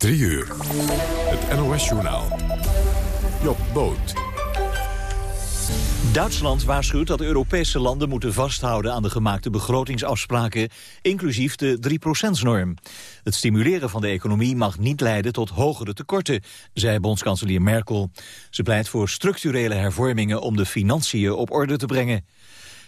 3 uur. Het NOS-journaal. Job Boot. Duitsland waarschuwt dat Europese landen moeten vasthouden aan de gemaakte begrotingsafspraken, inclusief de 3%-norm. Het stimuleren van de economie mag niet leiden tot hogere tekorten, zei bondskanselier Merkel. Ze pleit voor structurele hervormingen om de financiën op orde te brengen.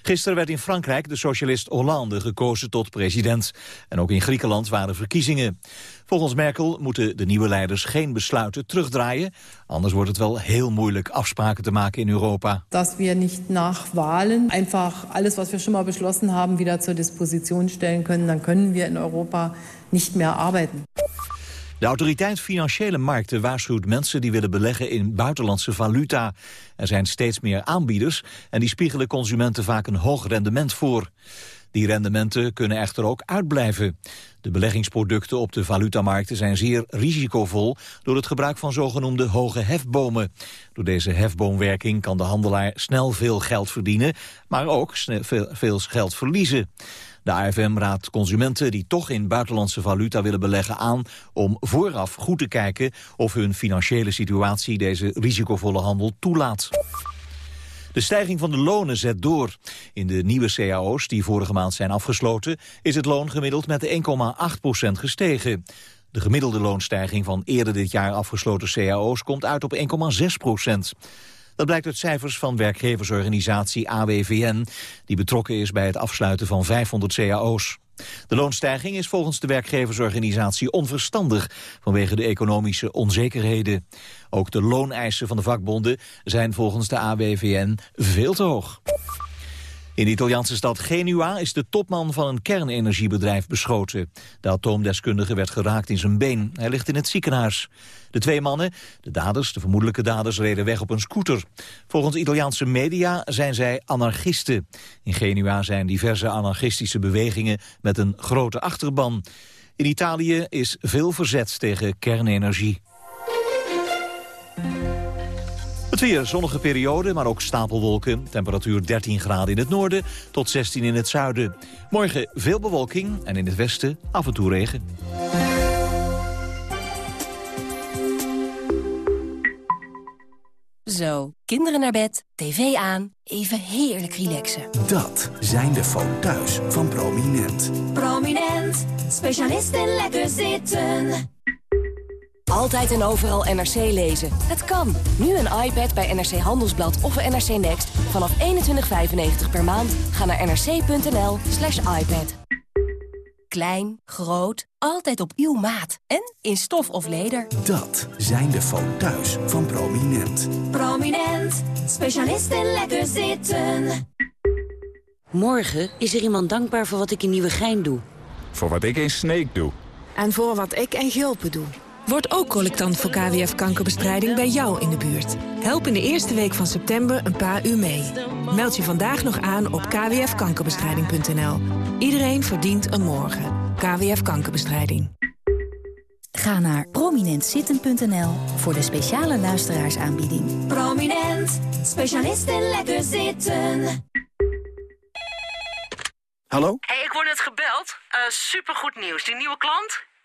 Gisteren werd in Frankrijk de socialist Hollande gekozen tot president. En ook in Griekenland waren verkiezingen. Volgens Merkel moeten de nieuwe leiders geen besluiten terugdraaien. Anders wordt het wel heel moeilijk afspraken te maken in Europa. Dat we niet nach Wahlen einfach alles wat we schon mal beschlossen haben wieder zur Disposition stellen können, dan kunnen we in Europa niet meer arbeiten. De autoriteit Financiële Markten waarschuwt mensen die willen beleggen in buitenlandse valuta. Er zijn steeds meer aanbieders en die spiegelen consumenten vaak een hoog rendement voor. Die rendementen kunnen echter ook uitblijven. De beleggingsproducten op de valutamarkten zijn zeer risicovol door het gebruik van zogenoemde hoge hefbomen. Door deze hefboomwerking kan de handelaar snel veel geld verdienen, maar ook veel geld verliezen. De AFM raadt consumenten die toch in buitenlandse valuta willen beleggen aan om vooraf goed te kijken of hun financiële situatie deze risicovolle handel toelaat. De stijging van de lonen zet door. In de nieuwe cao's die vorige maand zijn afgesloten... is het loon gemiddeld met 1,8% gestegen. De gemiddelde loonstijging van eerder dit jaar afgesloten cao's... komt uit op 1,6 procent. Dat blijkt uit cijfers van werkgeversorganisatie AWVN... die betrokken is bij het afsluiten van 500 cao's. De loonstijging is volgens de werkgeversorganisatie onverstandig... vanwege de economische onzekerheden. Ook de looneisen van de vakbonden zijn volgens de AWVN veel te hoog. In de Italiaanse stad Genua is de topman van een kernenergiebedrijf beschoten. De atoomdeskundige werd geraakt in zijn been. Hij ligt in het ziekenhuis. De twee mannen, de daders, de vermoedelijke daders, reden weg op een scooter. Volgens Italiaanse media zijn zij anarchisten. In Genua zijn diverse anarchistische bewegingen met een grote achterban. In Italië is veel verzet tegen kernenergie. Weer, zonnige periode, maar ook stapelwolken. Temperatuur 13 graden in het noorden tot 16 in het zuiden. Morgen veel bewolking en in het westen af en toe regen. Zo, kinderen naar bed, tv aan, even heerlijk relaxen. Dat zijn de foto's van Prominent. Prominent, specialist in lekker zitten. Altijd en overal NRC lezen. Het kan. Nu een iPad bij NRC Handelsblad of NRC Next. Vanaf 21,95 per maand. Ga naar nrc.nl slash iPad. Klein, groot, altijd op uw maat. En in stof of leder. Dat zijn de foto's van Prominent. Prominent, specialist in lekker zitten. Morgen is er iemand dankbaar voor wat ik in Nieuwegein doe. Voor wat ik in Sneek doe. En voor wat ik in Gulpen doe. Word ook collectant voor KWF-kankerbestrijding bij jou in de buurt. Help in de eerste week van september een paar uur mee. Meld je vandaag nog aan op kwfkankerbestrijding.nl. Iedereen verdient een morgen. KWF Kankerbestrijding. Ga naar prominentzitten.nl voor de speciale luisteraarsaanbieding. Prominent, specialist in lekker zitten. Hallo? hey, ik word net gebeld. Uh, supergoed nieuws. Die nieuwe klant?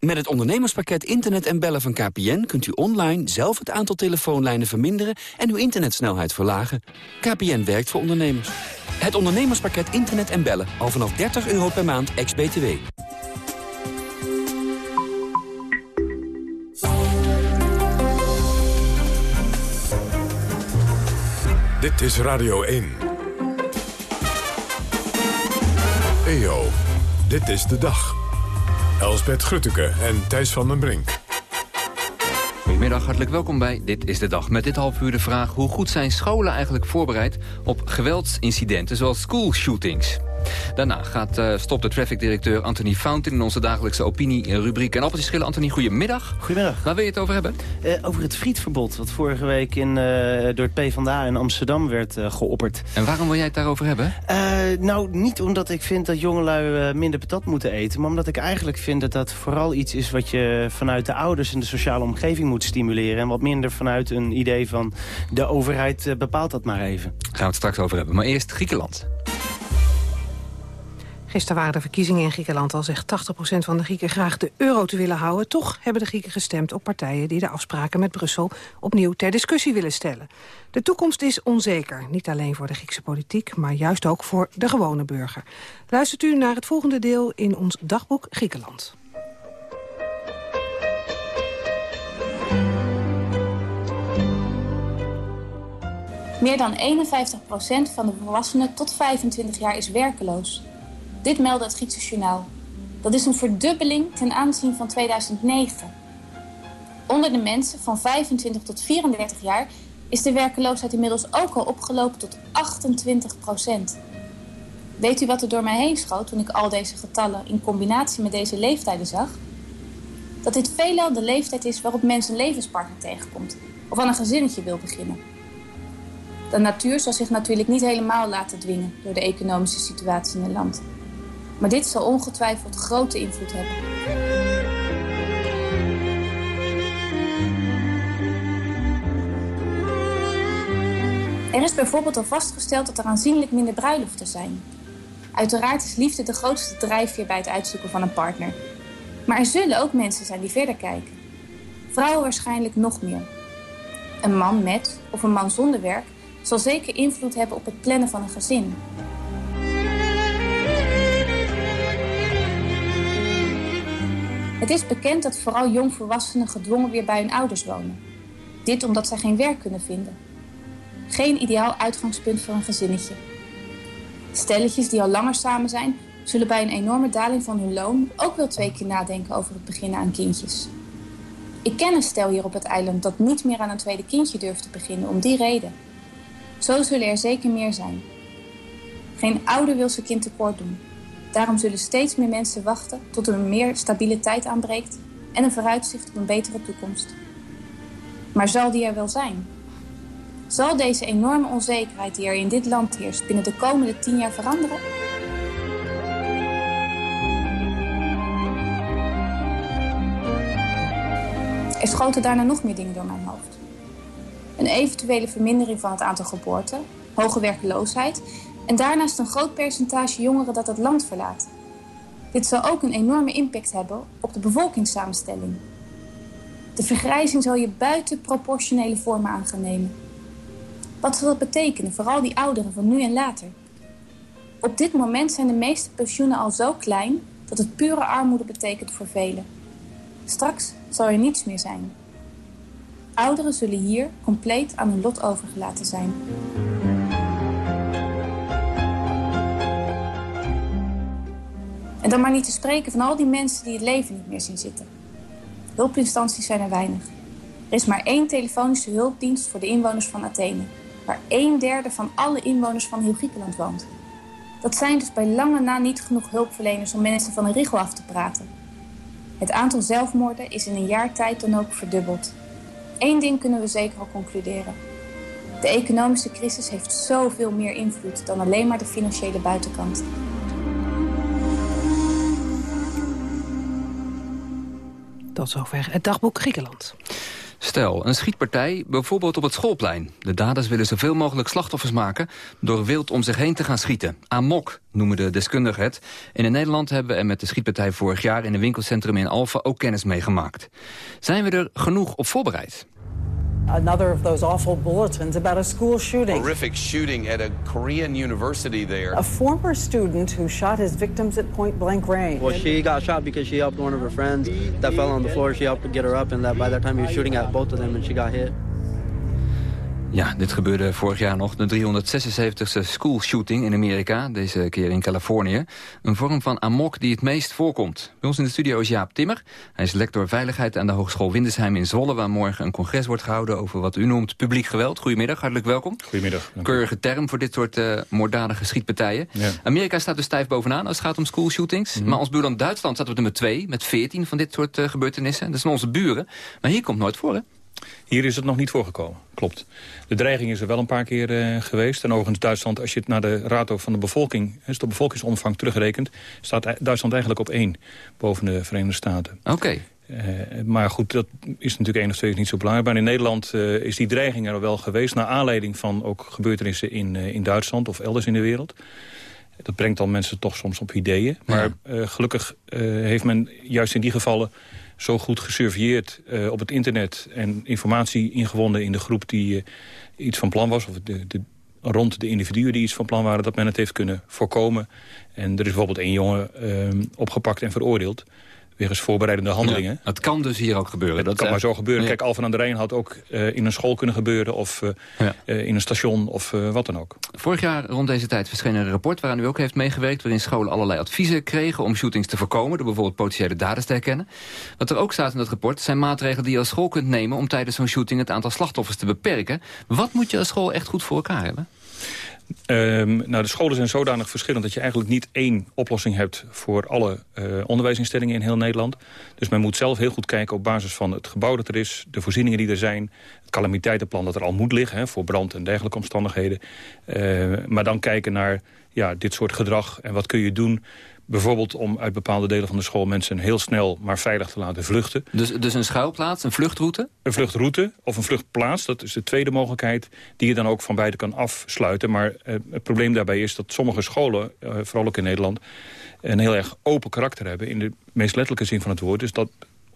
Met het ondernemerspakket Internet en Bellen van KPN... kunt u online zelf het aantal telefoonlijnen verminderen... en uw internetsnelheid verlagen. KPN werkt voor ondernemers. Het ondernemerspakket Internet en Bellen. Al vanaf 30 euro per maand, ex-BTW. Dit is Radio 1. EO, dit is de dag. Elsbeth Grutteke en Thijs van den Brink. Goedemiddag, hartelijk welkom bij Dit is de Dag. Met dit half uur de vraag hoe goed zijn scholen eigenlijk voorbereid op geweldsincidenten zoals schoolshootings. Daarna gaat, uh, stopt de traffic-directeur Anthony Fountain... in onze dagelijkse opinie-rubriek. En appeltjes schillen, Anthony, goedemiddag. Goedemiddag. Waar wil je het over hebben? Uh, over het frietverbod, wat vorige week in, uh, door het PvdA in Amsterdam werd geopperd. En waarom wil jij het daarover hebben? nou, niet omdat ik vind dat jongelui minder patat moeten eten... maar omdat ik eigenlijk vind dat dat vooral iets is... wat je vanuit de ouders en de sociale omgeving moet stimuleren... en wat minder vanuit een idee van de overheid bepaalt dat maar even. Gaan we het straks over hebben. Maar eerst Griekenland. Gisteren waren de verkiezingen in Griekenland al zegt 80% van de Grieken graag de euro te willen houden. Toch hebben de Grieken gestemd op partijen die de afspraken met Brussel opnieuw ter discussie willen stellen. De toekomst is onzeker, niet alleen voor de Griekse politiek, maar juist ook voor de gewone burger. Luistert u naar het volgende deel in ons dagboek Griekenland. Meer dan 51% van de volwassenen tot 25 jaar is werkeloos. Dit meldde het Griekse journaal. Dat is een verdubbeling ten aanzien van 2009. Onder de mensen van 25 tot 34 jaar is de werkeloosheid inmiddels ook al opgelopen tot 28 procent. Weet u wat er door mij heen schoot toen ik al deze getallen in combinatie met deze leeftijden zag? Dat dit veelal de leeftijd is waarop mensen een levenspartner tegenkomt of aan een gezinnetje wil beginnen. De natuur zal zich natuurlijk niet helemaal laten dwingen door de economische situatie in het land. Maar dit zal ongetwijfeld grote invloed hebben. Er is bijvoorbeeld al vastgesteld dat er aanzienlijk minder bruiloften zijn. Uiteraard is liefde de grootste drijfveer bij het uitzoeken van een partner. Maar er zullen ook mensen zijn die verder kijken. Vrouwen waarschijnlijk nog meer. Een man met of een man zonder werk zal zeker invloed hebben op het plannen van een gezin. Het is bekend dat vooral jongvolwassenen gedwongen weer bij hun ouders wonen. Dit omdat zij geen werk kunnen vinden. Geen ideaal uitgangspunt voor een gezinnetje. Stelletjes die al langer samen zijn, zullen bij een enorme daling van hun loon ook wel twee keer nadenken over het beginnen aan kindjes. Ik ken een stel hier op het eiland dat niet meer aan een tweede kindje durft te beginnen om die reden. Zo zullen er zeker meer zijn. Geen ouder wil zijn kind tekort doen. Daarom zullen steeds meer mensen wachten tot er een meer stabiele tijd aanbreekt en een vooruitzicht op een betere toekomst. Maar zal die er wel zijn? Zal deze enorme onzekerheid die er in dit land heerst binnen de komende tien jaar veranderen? Er schoten daarna nog meer dingen door mijn hoofd. Een eventuele vermindering van het aantal geboorten, hoge werkloosheid en daarnaast een groot percentage jongeren dat het land verlaat. Dit zal ook een enorme impact hebben op de bevolkingssamenstelling. De vergrijzing zal je buitenproportionele vormen aan gaan nemen. Wat zal dat betekenen, vooral die ouderen van nu en later? Op dit moment zijn de meeste pensioenen al zo klein dat het pure armoede betekent voor velen. Straks zal er niets meer zijn. Ouderen zullen hier compleet aan hun lot overgelaten zijn. En dan maar niet te spreken van al die mensen die het leven niet meer zien zitten. Hulpinstanties zijn er weinig. Er is maar één telefonische hulpdienst voor de inwoners van Athene... waar een derde van alle inwoners van heel Griekenland woont. Dat zijn dus bij lange na niet genoeg hulpverleners om mensen van een rigel af te praten. Het aantal zelfmoorden is in een jaar tijd dan ook verdubbeld. Eén ding kunnen we zeker al concluderen. De economische crisis heeft zoveel meer invloed dan alleen maar de financiële buitenkant. Tot zover het dagboek Griekenland. Stel, een schietpartij, bijvoorbeeld op het schoolplein. De daders willen zoveel mogelijk slachtoffers maken... door wild om zich heen te gaan schieten. Amok noemen de deskundigen het. En in Nederland hebben we er met de schietpartij vorig jaar... in een winkelcentrum in Alphen ook kennis mee gemaakt. Zijn we er genoeg op voorbereid? Another of those awful bulletins about a school shooting. Horrific shooting at a Korean university there. A former student who shot his victims at point blank range. Well, she got shot because she helped one of her friends that fell on the floor. She helped get her up, and that by that time he was shooting at both of them, and she got hit. Ja, dit gebeurde vorig jaar nog. De 376e school shooting in Amerika, deze keer in Californië. Een vorm van amok die het meest voorkomt. Bij ons in de studio is Jaap Timmer. Hij is lector veiligheid aan de Hogeschool Windesheim in Zwolle... waar morgen een congres wordt gehouden over wat u noemt publiek geweld. Goedemiddag, hartelijk welkom. Goedemiddag. Keurige term voor dit soort uh, moorddadige schietpartijen. Ja. Amerika staat dus stijf bovenaan als het gaat om school shootings. Mhm. Maar ons buurland Duitsland staat op nummer 2 met 14 van dit soort uh, gebeurtenissen. Dat zijn onze buren. Maar hier komt nooit voor, hè? Hier is het nog niet voorgekomen, klopt. De dreiging is er wel een paar keer uh, geweest. En overigens Duitsland, als je het naar de raad van de bevolking... dus de bevolkingsomvang terugrekent... staat Duitsland eigenlijk op één boven de Verenigde Staten. Oké. Okay. Uh, maar goed, dat is natuurlijk één of twee niet zo belangrijk. Maar in Nederland uh, is die dreiging er wel geweest... naar aanleiding van ook gebeurtenissen in, in Duitsland of elders in de wereld. Dat brengt dan mensen toch soms op ideeën. Maar ja. gelukkig heeft men juist in die gevallen zo goed gesurveilleerd uh, op het internet... en informatie ingewonnen in de groep die uh, iets van plan was... of de, de, rond de individuen die iets van plan waren... dat men het heeft kunnen voorkomen. En er is bijvoorbeeld één jongen uh, opgepakt en veroordeeld wegens voorbereidende handelingen. Ja, het kan dus hier ook gebeuren. Dat, dat kan maar zo gebeuren. ja. Kijk, Alphen aan de Rijn had ook uh, in een school kunnen gebeuren... of uh, ja. in een station of wat dan ook. Vorig jaar rond deze tijd verscheen een rapport... waaraan u ook heeft meegewerkt... waarin scholen allerlei adviezen kregen om shootings te voorkomen... door bijvoorbeeld potentiële daders te herkennen. Wat er ook staat in dat rapport... zijn maatregelen die je als school kunt nemen... om tijdens zo'n shooting het aantal slachtoffers te beperken. Wat moet je als school echt goed voor elkaar hebben? Um, nou, de scholen zijn zodanig verschillend dat je eigenlijk niet één oplossing hebt voor alle uh, onderwijsinstellingen in heel Nederland. Dus men moet zelf heel goed kijken op basis van het gebouw dat er is, de voorzieningen die er zijn, het calamiteitenplan dat er al moet liggen hè, voor brand en dergelijke omstandigheden. Uh, maar dan kijken naar ja, dit soort gedrag en wat kun je doen Bijvoorbeeld om uit bepaalde delen van de school mensen heel snel maar veilig te laten vluchten. Dus, dus een schuilplaats, een vluchtroute? Een vluchtroute of een vluchtplaats, dat is de tweede mogelijkheid... die je dan ook van beide kan afsluiten. Maar uh, het probleem daarbij is dat sommige scholen, uh, vooral ook in Nederland... een heel erg open karakter hebben in de meest letterlijke zin van het woord. Dus dat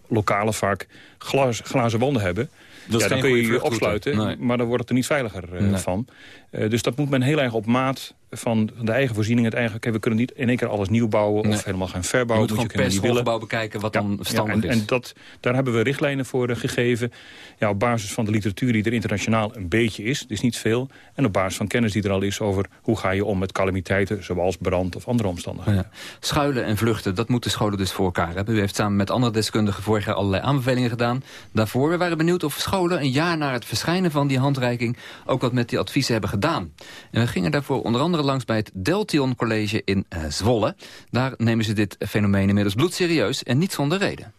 lokalen vaak glas, glazen wanden hebben... Dat ja, dan kun je je opsluiten, nee. maar dan wordt het er niet veiliger nee. van. Uh, dus dat moet men heel erg op maat van de eigen voorziening. Het eigen, we kunnen niet in één keer alles nieuw bouwen nee. of helemaal gaan verbouwen. Je moet, moet gewoon je per schoolgebouw bekijken wat ja, dan verstandig ja, en, is. En dat, daar hebben we richtlijnen voor uh, gegeven. Ja, op basis van de literatuur die er internationaal een beetje is. Het is niet veel. En op basis van kennis die er al is over hoe ga je om met calamiteiten... zoals brand of andere omstandigheden. Ja. Schuilen en vluchten, dat moeten scholen dus voor elkaar hebben. U heeft samen met andere deskundigen vorig jaar allerlei aanbevelingen gedaan. Daarvoor we waren benieuwd of scholen een jaar na het verschijnen van die handreiking... ook wat met die adviezen hebben gedaan. En we gingen daarvoor onder andere langs bij het Deltion College in uh, Zwolle. Daar nemen ze dit fenomeen inmiddels bloedserieus en niet zonder reden.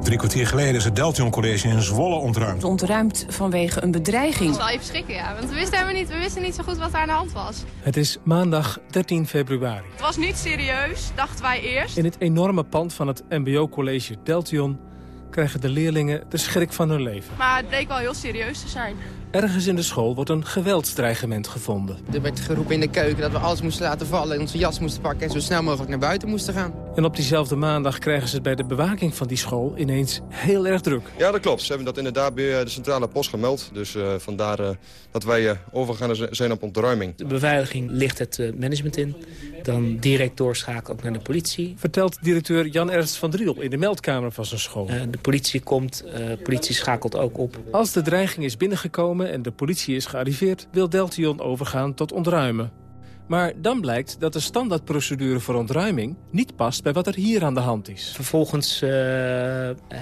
Drie kwartier geleden is het Deltion College in Zwolle ontruimd. Ontruimd vanwege een bedreiging. Dat is wel even schrikken, ja. Want we wisten, helemaal niet, we wisten niet zo goed wat er aan de hand was. Het is maandag 13 februari. Het was niet serieus, dachten wij eerst. In het enorme pand van het mbo-college Deltion krijgen de leerlingen de schrik van hun leven. Maar het bleek wel heel serieus te zijn. Ergens in de school wordt een geweldsdreigement gevonden. Er werd geroepen in de keuken dat we alles moesten laten vallen... en onze jas moesten pakken en zo snel mogelijk naar buiten moesten gaan. En op diezelfde maandag krijgen ze het bij de bewaking van die school ineens heel erg druk. Ja, dat klopt. Ze hebben dat inderdaad bij de centrale post gemeld. Dus uh, vandaar uh, dat wij uh, overgegaan zijn op ontruiming. De beveiliging ligt het management in. Dan direct doorschakelen ook naar de politie. Vertelt directeur Jan Ernst van Driel in de meldkamer van zijn school. de politie komt, de politie schakelt ook op. Als de dreiging is binnengekomen en de politie is gearriveerd... wil Deltion overgaan tot ontruimen. Maar dan blijkt dat de standaardprocedure voor ontruiming... niet past bij wat er hier aan de hand is. Vervolgens uh,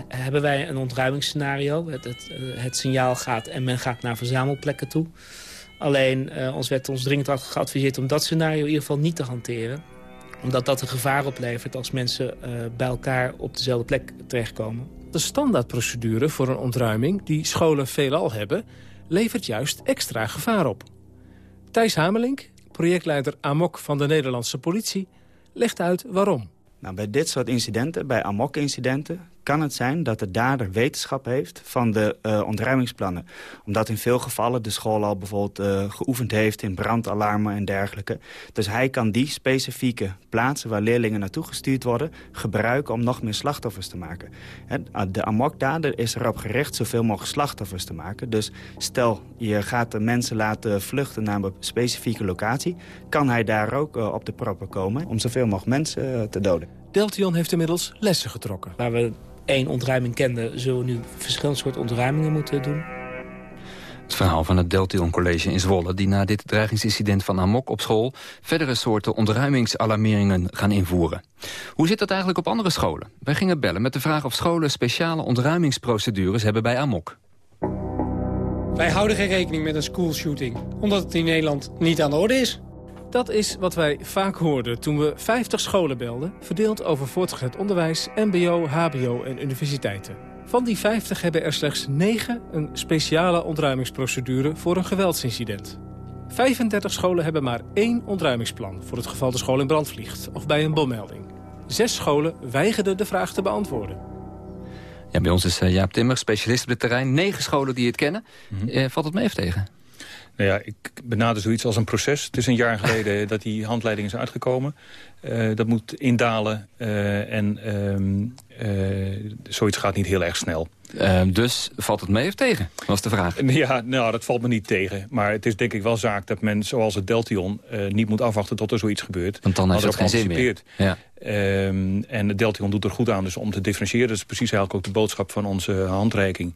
hebben wij een ontruimingsscenario. Het, het, het, signaal gaat en men gaat naar verzamelplekken toe. Alleen uh, ons werd ons dringend geadviseerd om dat scenario in ieder geval niet te hanteren omdat dat een gevaar oplevert als mensen uh, bij elkaar op dezelfde plek terechtkomen. De standaardprocedure voor een ontruiming, die scholen veelal hebben... levert juist extra gevaar op. Thijs Hamelink, projectleider AMOK van de Nederlandse politie... legt uit waarom. Nou, bij dit soort incidenten, bij AMOK-incidenten... kan het zijn dat de dader wetenschap heeft van de uh, ontruimingsplannen. Omdat in veel gevallen de school al bijvoorbeeld uh, geoefend heeft... in brandalarmen en dergelijke. Dus hij kan die specifieke plaatsen waar leerlingen naartoe gestuurd worden... gebruiken om nog meer slachtoffers te maken. De AMOK-dader is erop gericht zoveel mogelijk slachtoffers te maken. Dus stel, je gaat de mensen laten vluchten naar een specifieke locatie... kan hij daar ook uh, op de proppen komen om zoveel mogelijk mensen te doden. Deltion heeft inmiddels lessen getrokken. Waar we één ontruiming kenden, zullen we nu verschillende soorten ontruimingen moeten doen. Het verhaal van het Deltion College in Zwolle... die na dit dreigingsincident van Amok op school... verdere soorten ontruimingsalarmeringen gaan invoeren. Hoe zit dat eigenlijk op andere scholen? Wij gingen bellen met de vraag of scholen speciale ontruimingsprocedures hebben bij Amok. Wij houden geen rekening met een schoolshooting, omdat het in Nederland niet aan de orde is. Dat is wat wij vaak hoorden toen we 50 scholen belden... verdeeld over voortgezet onderwijs, mbo, hbo en universiteiten. Van die 50 hebben er slechts 9 een speciale ontruimingsprocedure voor een geweldsincident. 35 scholen hebben maar één ontruimingsplan voor het geval de school in brand vliegt of bij een bommelding. Zes scholen weigerden de vraag te beantwoorden. Ja, bij ons is uh, Jaap Timmer, specialist op het terrein. Negen scholen die het kennen. Mhm. Uh, valt het mee of tegen? Nou ja, ik benader zoiets als een proces. Het is een jaar geleden dat die handleiding is uitgekomen. Uh, dat moet indalen en ehm, zoiets gaat niet heel erg snel. Uh, dus valt het mee of tegen, was de vraag. Ja, nou, dat valt me niet tegen. Maar het is denk ik wel zaak dat men, zoals het Deltion... Uh, niet moet afwachten tot er zoiets gebeurt. Want dan heeft het geen zin meer. Ja. Um, en het Deltion doet er goed aan dus om te differentiëren. Dat is precies eigenlijk ook de boodschap van onze handreiking.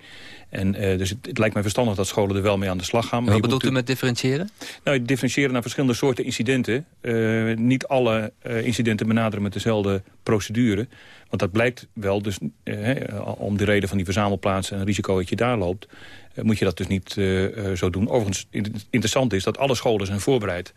En uh, dus het, het, lijkt mij verstandig dat scholen er wel mee aan de slag gaan. Maar wat bedoelt u met differentiëren? Nou, differentiëren naar verschillende soorten incidenten. Niet alle incidenten benaderen met dezelfde procedure. Want dat blijkt wel, dus om de reden van die verzamelplaatsen... en het risico dat je daar loopt, moet je dat dus niet zo doen. Overigens, interessant is dat alle scholen zijn voorbereid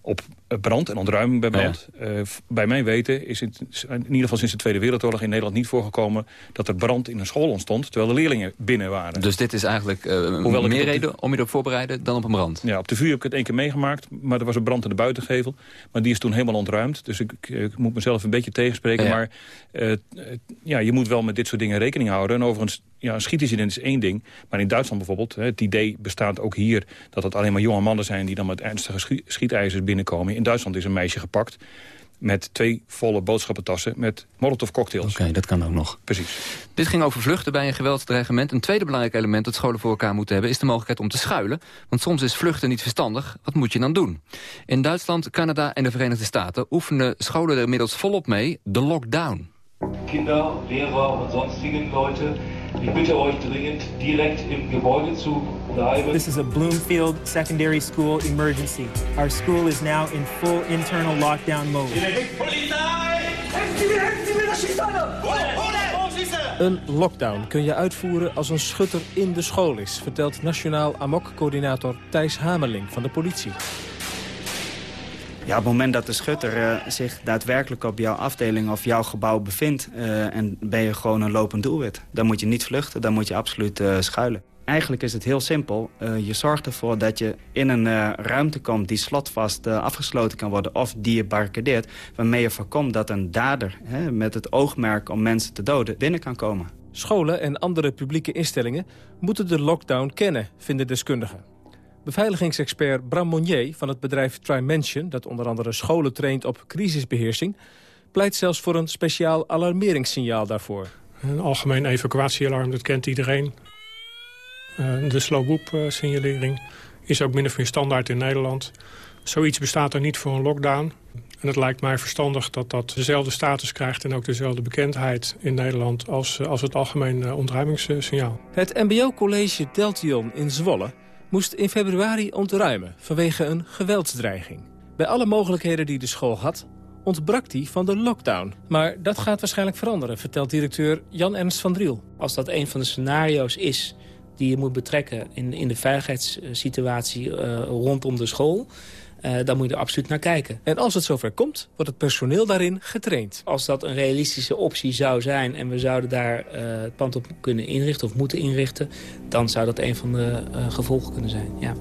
op brand en ontruiming bij brand. Ja. Uh, bij mijn weten is het in ieder geval sinds de Tweede Wereldoorlog in Nederland niet voorgekomen dat er brand in een school ontstond terwijl de leerlingen binnen waren. Dus dit is eigenlijk uh, meer de... reden om je erop voorbereiden dan op een brand? Ja, op de vuur heb ik het één keer meegemaakt, maar er was een brand in de buitengevel. Maar die is toen helemaal ontruimd, dus ik, ik, moet mezelf een beetje tegenspreken. Ja. Maar uh, ja, je moet wel met dit soort dingen rekening houden. En overigens, ja, een schietincident is één ding. Maar in Duitsland bijvoorbeeld, het idee bestaat ook hier dat het alleen maar jonge mannen zijn die dan met ernstige schi schietijzers binnenkomen. In Duitsland is een meisje gepakt met twee volle boodschappentassen met molotov cocktails. Oké, okay, dat kan ook nog. Precies. Dit ging over vluchten bij een geweldsdreigement. Een tweede belangrijk element dat scholen voor elkaar moeten hebben... is de mogelijkheid om te schuilen. Want soms is vluchten niet verstandig. Wat moet je dan doen? In Duitsland, Canada en de Verenigde Staten... oefenen scholen er inmiddels volop mee de lockdown. Kinder, leraar en sonstigen Leute... Ich bitte euch dringend, direkt im Gebäude zu bleiben. This is a Bloomfield Secondary School emergency. Our school is now in full internal lockdown mode. Een lockdown kun je uitvoeren als een schutter in de school is... vertelt Nationaal Amok-coördinator Thijs Hamerling van de politie. Ja, op het moment dat de schutter uh, zich daadwerkelijk op jouw afdeling of jouw gebouw bevindt... Uh, en ben je gewoon een lopend doelwit. Dan moet je niet vluchten, dan moet je absoluut uh, schuilen. Eigenlijk is het heel simpel. je zorgt ervoor dat je in een ruimte komt die slotvast afgesloten kan worden... of die je barricadeert, waarmee je voorkomt dat een dader... Hè, met het oogmerk om mensen te doden binnen kan komen. Scholen en andere publieke instellingen moeten de lockdown kennen, vinden deskundigen. Beveiligingsexpert Bram Monnier van het bedrijf Trimension... dat onder andere scholen traint op crisisbeheersing... pleit zelfs voor een speciaal alarmeringssignaal daarvoor. Een algemeen evacuatiealarm, dat kent iedereen. Uh, de slow-boop-signalering is ook min of meer standaard in Nederland. Zoiets bestaat er niet voor een lockdown. En het lijkt mij verstandig dat dat dezelfde status krijgt... en ook dezelfde bekendheid in Nederland als, als het algemeen ontruimingssignaal. Het mbo-college Deltion in Zwolle moest in februari ontruimen vanwege een geweldsdreiging. Bij alle mogelijkheden die de school had, ontbrak die van de lockdown. Maar dat gaat waarschijnlijk veranderen, vertelt directeur Jan-Ernst van Driel. Als dat een van de scenario's is die je moet betrekken in, in de veiligheidssituatie uh, rondom de school... Uh, dan moet je er absoluut naar kijken. En als het zover komt, wordt het personeel daarin getraind. Als dat een realistische optie zou zijn... en we zouden daar uh, het pand op kunnen inrichten of moeten inrichten... dan zou dat een van de uh, gevolgen kunnen zijn, ja.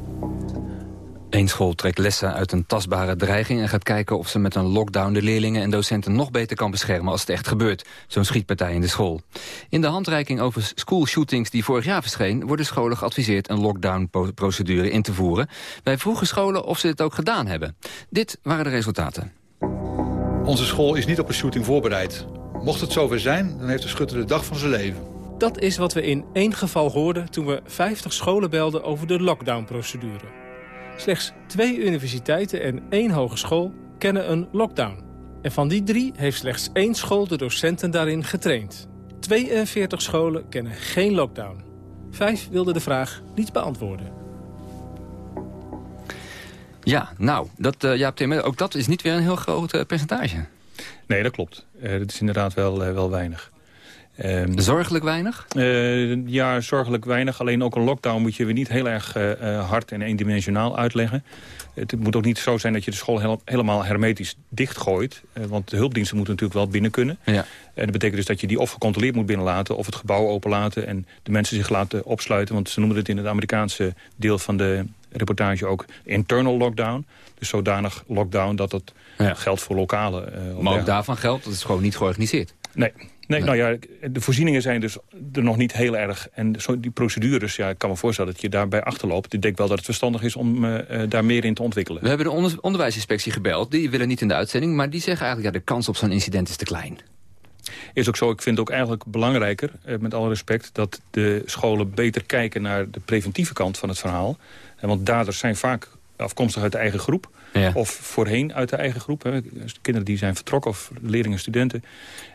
Eén school trekt lessen uit een tastbare dreiging... en gaat kijken of ze met een lockdown de leerlingen en docenten nog beter kan beschermen als het echt gebeurt. Zo'n schietpartij in de school. In de handreiking over schoolshootings die vorig jaar verscheen... worden scholen geadviseerd een lockdown-procedure in te voeren. Wij vroegen scholen of ze dit ook gedaan hebben. Dit waren de resultaten. Onze school is niet op een shooting voorbereid. Mocht het zover zijn, dan heeft de schutter de dag van zijn leven. Dat is wat we in één geval hoorden toen we 50 scholen belden over de lockdown-procedure. Slechts twee universiteiten en één hogeschool kennen een lockdown. En van die drie heeft slechts één school de docenten daarin getraind. 42 scholen kennen geen lockdown. Vijf wilden de vraag niet beantwoorden. Ja, nou, dat, uh, Jaap Timmer, ook dat is niet weer een heel groot uh, percentage. Nee, dat klopt. Uh, dat is inderdaad wel, wel weinig. Um, zorgelijk weinig? Uh, ja, zorgelijk weinig. Alleen ook een lockdown moet je weer niet heel erg uh, hard en eendimensionaal uitleggen. Het moet ook niet zo zijn dat je de school heel, helemaal hermetisch dichtgooit. Uh, want de hulpdiensten moeten natuurlijk wel binnen kunnen. Ja. En dat betekent dus dat je die of gecontroleerd moet binnenlaten... of het gebouw openlaten en de mensen zich laten opsluiten. Want ze noemen het in het Amerikaanse deel van de reportage ook internal lockdown. Dus zodanig lockdown dat dat ja. geldt voor lokale... maar ook daarvan geldt, dat is gewoon niet georganiseerd. Nee, Nee, nou ja, de voorzieningen zijn dus er nog niet heel erg. En zo, die procedures, ja, ik kan me voorstellen dat je daarbij achterloopt. Ik denk wel dat het verstandig is om uh, daar meer in te ontwikkelen. We hebben de onder onderwijsinspectie gebeld. Die willen niet in de uitzending. Maar die zeggen eigenlijk, ja, de kans op zo'n incident is te klein. Is ook zo. Ik vind het ook eigenlijk belangrijker, eh, met alle respect... dat de scholen beter kijken naar de preventieve kant van het verhaal. Want daders zijn vaak afkomstig uit de eigen groep. Ja. Of voorheen uit de eigen groep. Hè. Kinderen die zijn vertrokken of leerlingen, studenten.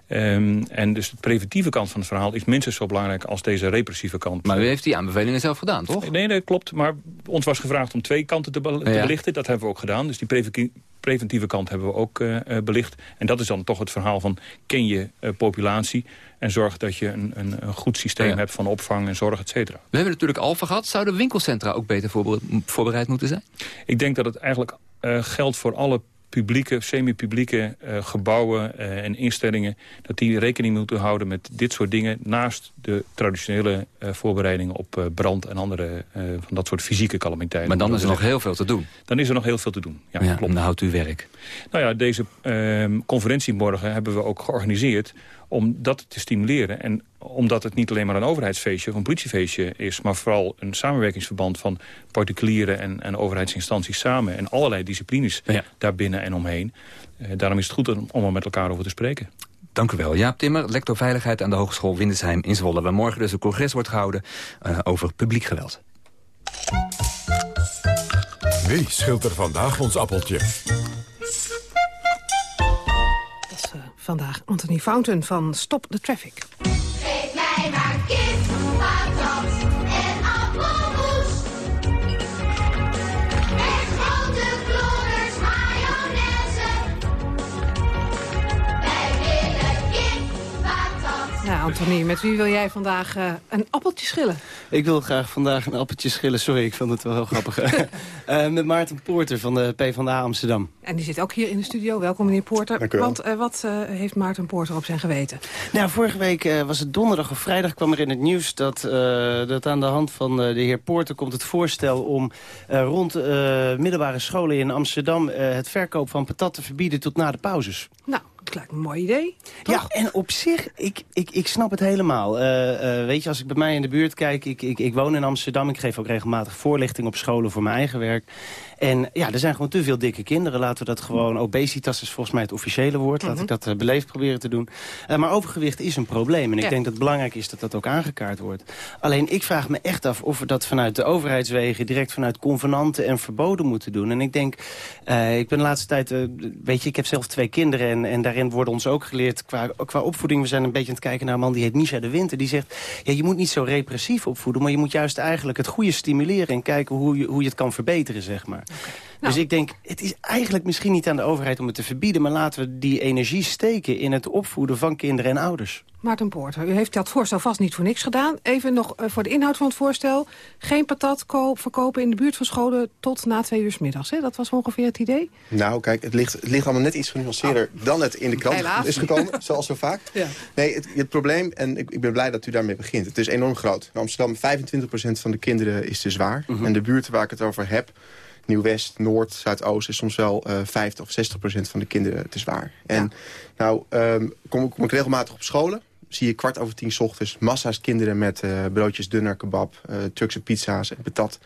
Um, en dus de preventieve kant van het verhaal is minstens zo belangrijk als deze repressieve kant. Maar u heeft die aanbevelingen zelf gedaan, toch? Nee, dat klopt. Maar ons was gevraagd om twee kanten te, be te belichten. Dat hebben we ook gedaan. Dus die preventieve kant hebben we ook uh, belicht. En dat is dan toch het verhaal van ken je uh, populatie... en zorg dat je een, een, een goed systeem ja. hebt van opvang en zorg, et cetera. We hebben natuurlijk Alfa gehad. Zouden winkelcentra ook beter voorbereid moeten zijn? Ik denk dat het eigenlijk uh, geldt voor alle publieke, semi-publieke uh, gebouwen uh, en instellingen... dat die rekening moeten houden met dit soort dingen... naast de traditionele uh, voorbereidingen op brand en andere van dat soort fysieke calamiteiten. Maar dan is er nog heel veel te doen. Dan is er nog heel veel te doen, ja, ja klopt. dan houdt u werk. Nou ja, deze ehm, conferentie morgen hebben we ook georganiseerd om dat te stimuleren. En omdat het niet alleen maar een overheidsfeestje of een politiefeestje is... maar vooral een samenwerkingsverband van particuliere en, en overheidsinstanties samen... en allerlei disciplines ja. daarbinnen en omheen. Uh, daarom is het goed om, om er met elkaar over te spreken. Dank u wel. Jaap Timmer, lector Veiligheid aan de Hogeschool Windesheim in Zwolle... waar morgen dus een congres wordt gehouden uh, over publiek geweld. Wie scheelt er vandaag ons appeltje? Vandaag Anthony Fountain van Stop the Traffic. Geef mij maar Anthony, met wie wil jij vandaag uh, een appeltje schillen? Ik wil graag vandaag een appeltje schillen. Sorry, ik vond het wel heel grappig. uh, met Maarten Poorter van de PvdA Amsterdam. En die zit ook hier in de studio. Welkom, meneer Poorter. Want uh, wat uh, heeft Maarten Poorter op zijn geweten? Nou, vorige week uh, was het donderdag of vrijdag kwam er in het nieuws... dat, dat aan de hand van de heer Poorter komt het voorstel... om rond middelbare scholen in Amsterdam... het verkoop van patat te verbieden tot na de pauzes. Nou, lijkt me een mooi idee. Toch? Ja, en op zich, ik, ik, ik snap het helemaal. weet je, als ik bij mij in de buurt kijk... Ik, ik, ik woon in Amsterdam, ik geef ook regelmatig voorlichting op scholen voor mijn eigen werk... En ja, er zijn gewoon te veel dikke kinderen. Laten we dat gewoon... Obesitas is volgens mij het officiële woord. Laat ik dat uh, beleefd proberen te doen. Uh, maar overgewicht is een probleem. En ik ja. denk dat het belangrijk is dat dat ook aangekaart wordt. Alleen ik vraag me echt af of we dat vanuit de overheidswegen... direct vanuit convenanten en verboden moeten doen. En ik denk, uh, ik ben de laatste tijd... weet je, ik heb zelf twee kinderen. En, en daarin wordt ons ook geleerd qua, opvoeding. We zijn een beetje aan het kijken naar een man die heet Misha de Winter. Die zegt, ja, je moet niet zo repressief opvoeden... maar je moet juist eigenlijk het goede stimuleren... en kijken hoe je, hoe je het kan verbeteren, zeg maar. Nou. Dus ik denk, het is eigenlijk misschien niet aan de overheid om het te verbieden... maar laten we die energie steken in het opvoeden van kinderen en ouders. Maarten Poorter, u heeft dat voorstel vast niet voor niks gedaan. Even nog uh, voor de inhoud van het voorstel. Geen patat verkopen in de buurt van scholen tot na twee uur s middags. Hè? Dat was ongeveer het idee? Nou, kijk, het ligt, het ligt allemaal net iets genuanceerder... Oh. dan het in de krant Helaas. is gekomen, zoals zo vaak. Ja. Nee, het, het, probleem, en ik, ik ben blij dat u daarmee begint... het is enorm groot. In Amsterdam, 25% van de kinderen is te zwaar. Mm -hmm. En de buurten waar ik het over heb... Nieuw-West, Noord, Zuidoost is soms wel uh, 50 of 60 procent van de kinderen te zwaar. Ja. En nou um, kom, kom ik regelmatig op scholen zie je kwart over tien ochtends massa's kinderen met uh, broodjes dunner, kebab, uh, Turkse pizza's en patat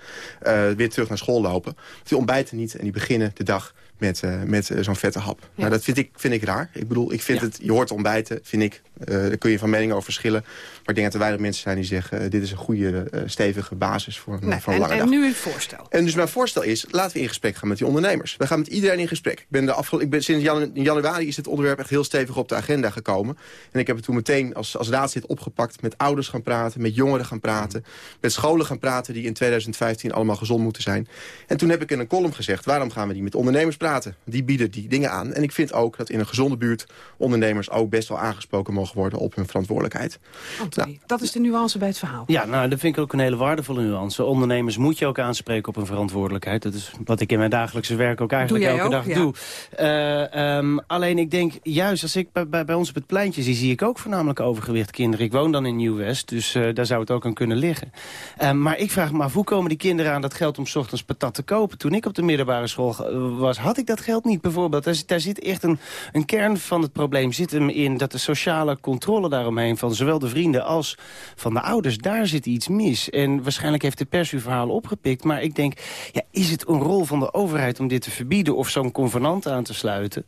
uh, weer terug naar school lopen. Die ontbijten niet en die beginnen de dag met, eh, met eh, zo'n vette hap. Nou, dat vind ik, vind ik raar. Ik bedoel, ik vind het, je hoort ontbijten, vind ik. Eh, daar kun je van mening over verschillen. Maar ik denk dat er weinig mensen zijn die zeggen... eh, dit is een goede, eh, stevige basis voor, een- Nee, voor een en, lange en dag. nu het voorstel. En dus mijn voorstel is, laten we in gesprek gaan met die ondernemers. We gaan met iedereen in gesprek. Ik ben de ik ben, sinds janu- in januari is het onderwerp echt heel stevig op de agenda gekomen. En ik heb het toen meteen als, als raadslid opgepakt. Met ouders gaan praten, met jongeren gaan praten. Met scholen gaan praten die in 2015 allemaal gezond moeten zijn. En toen heb ik in een column gezegd, waarom gaan we niet met ondernemers praten? Die bieden die dingen aan. En ik vind ook dat in een gezonde buurt ondernemers ook best wel aangesproken mogen worden op hun verantwoordelijkheid. Anthony, dat is de nuance bij het verhaal. Ja, nou, dat vind ik ook een hele waardevolle nuance. Ondernemers moet je ook aanspreken op een verantwoordelijkheid. Dat is wat ik in mijn dagelijkse werk ook eigenlijk elke ook, dag ja. doe. Eh, ehm, alleen ik denk, juist als ik bij, bij, bij ons op het pleintje zie... zie ik ook voornamelijk overgewicht kinderen. Ik woon dan in Nieuw-West, dus eh, daar zou het ook aan kunnen liggen. Ehm, maar ik vraag me af, hoe komen die kinderen aan dat geld om 's ochtends patat te kopen? Toen ik op de middelbare school eh, was, had ik dat geld niet bijvoorbeeld. Daar, zit- daar zit echt een, een kern van het probleem zit hem in... dat de sociale controle daaromheen van zowel de vrienden als van de ouders... daar zit iets mis. En waarschijnlijk heeft de pers uw verhaal opgepikt. Maar ik denk, ja, is het een rol van de overheid om dit te verbieden... of zo'n convenant aan te sluiten?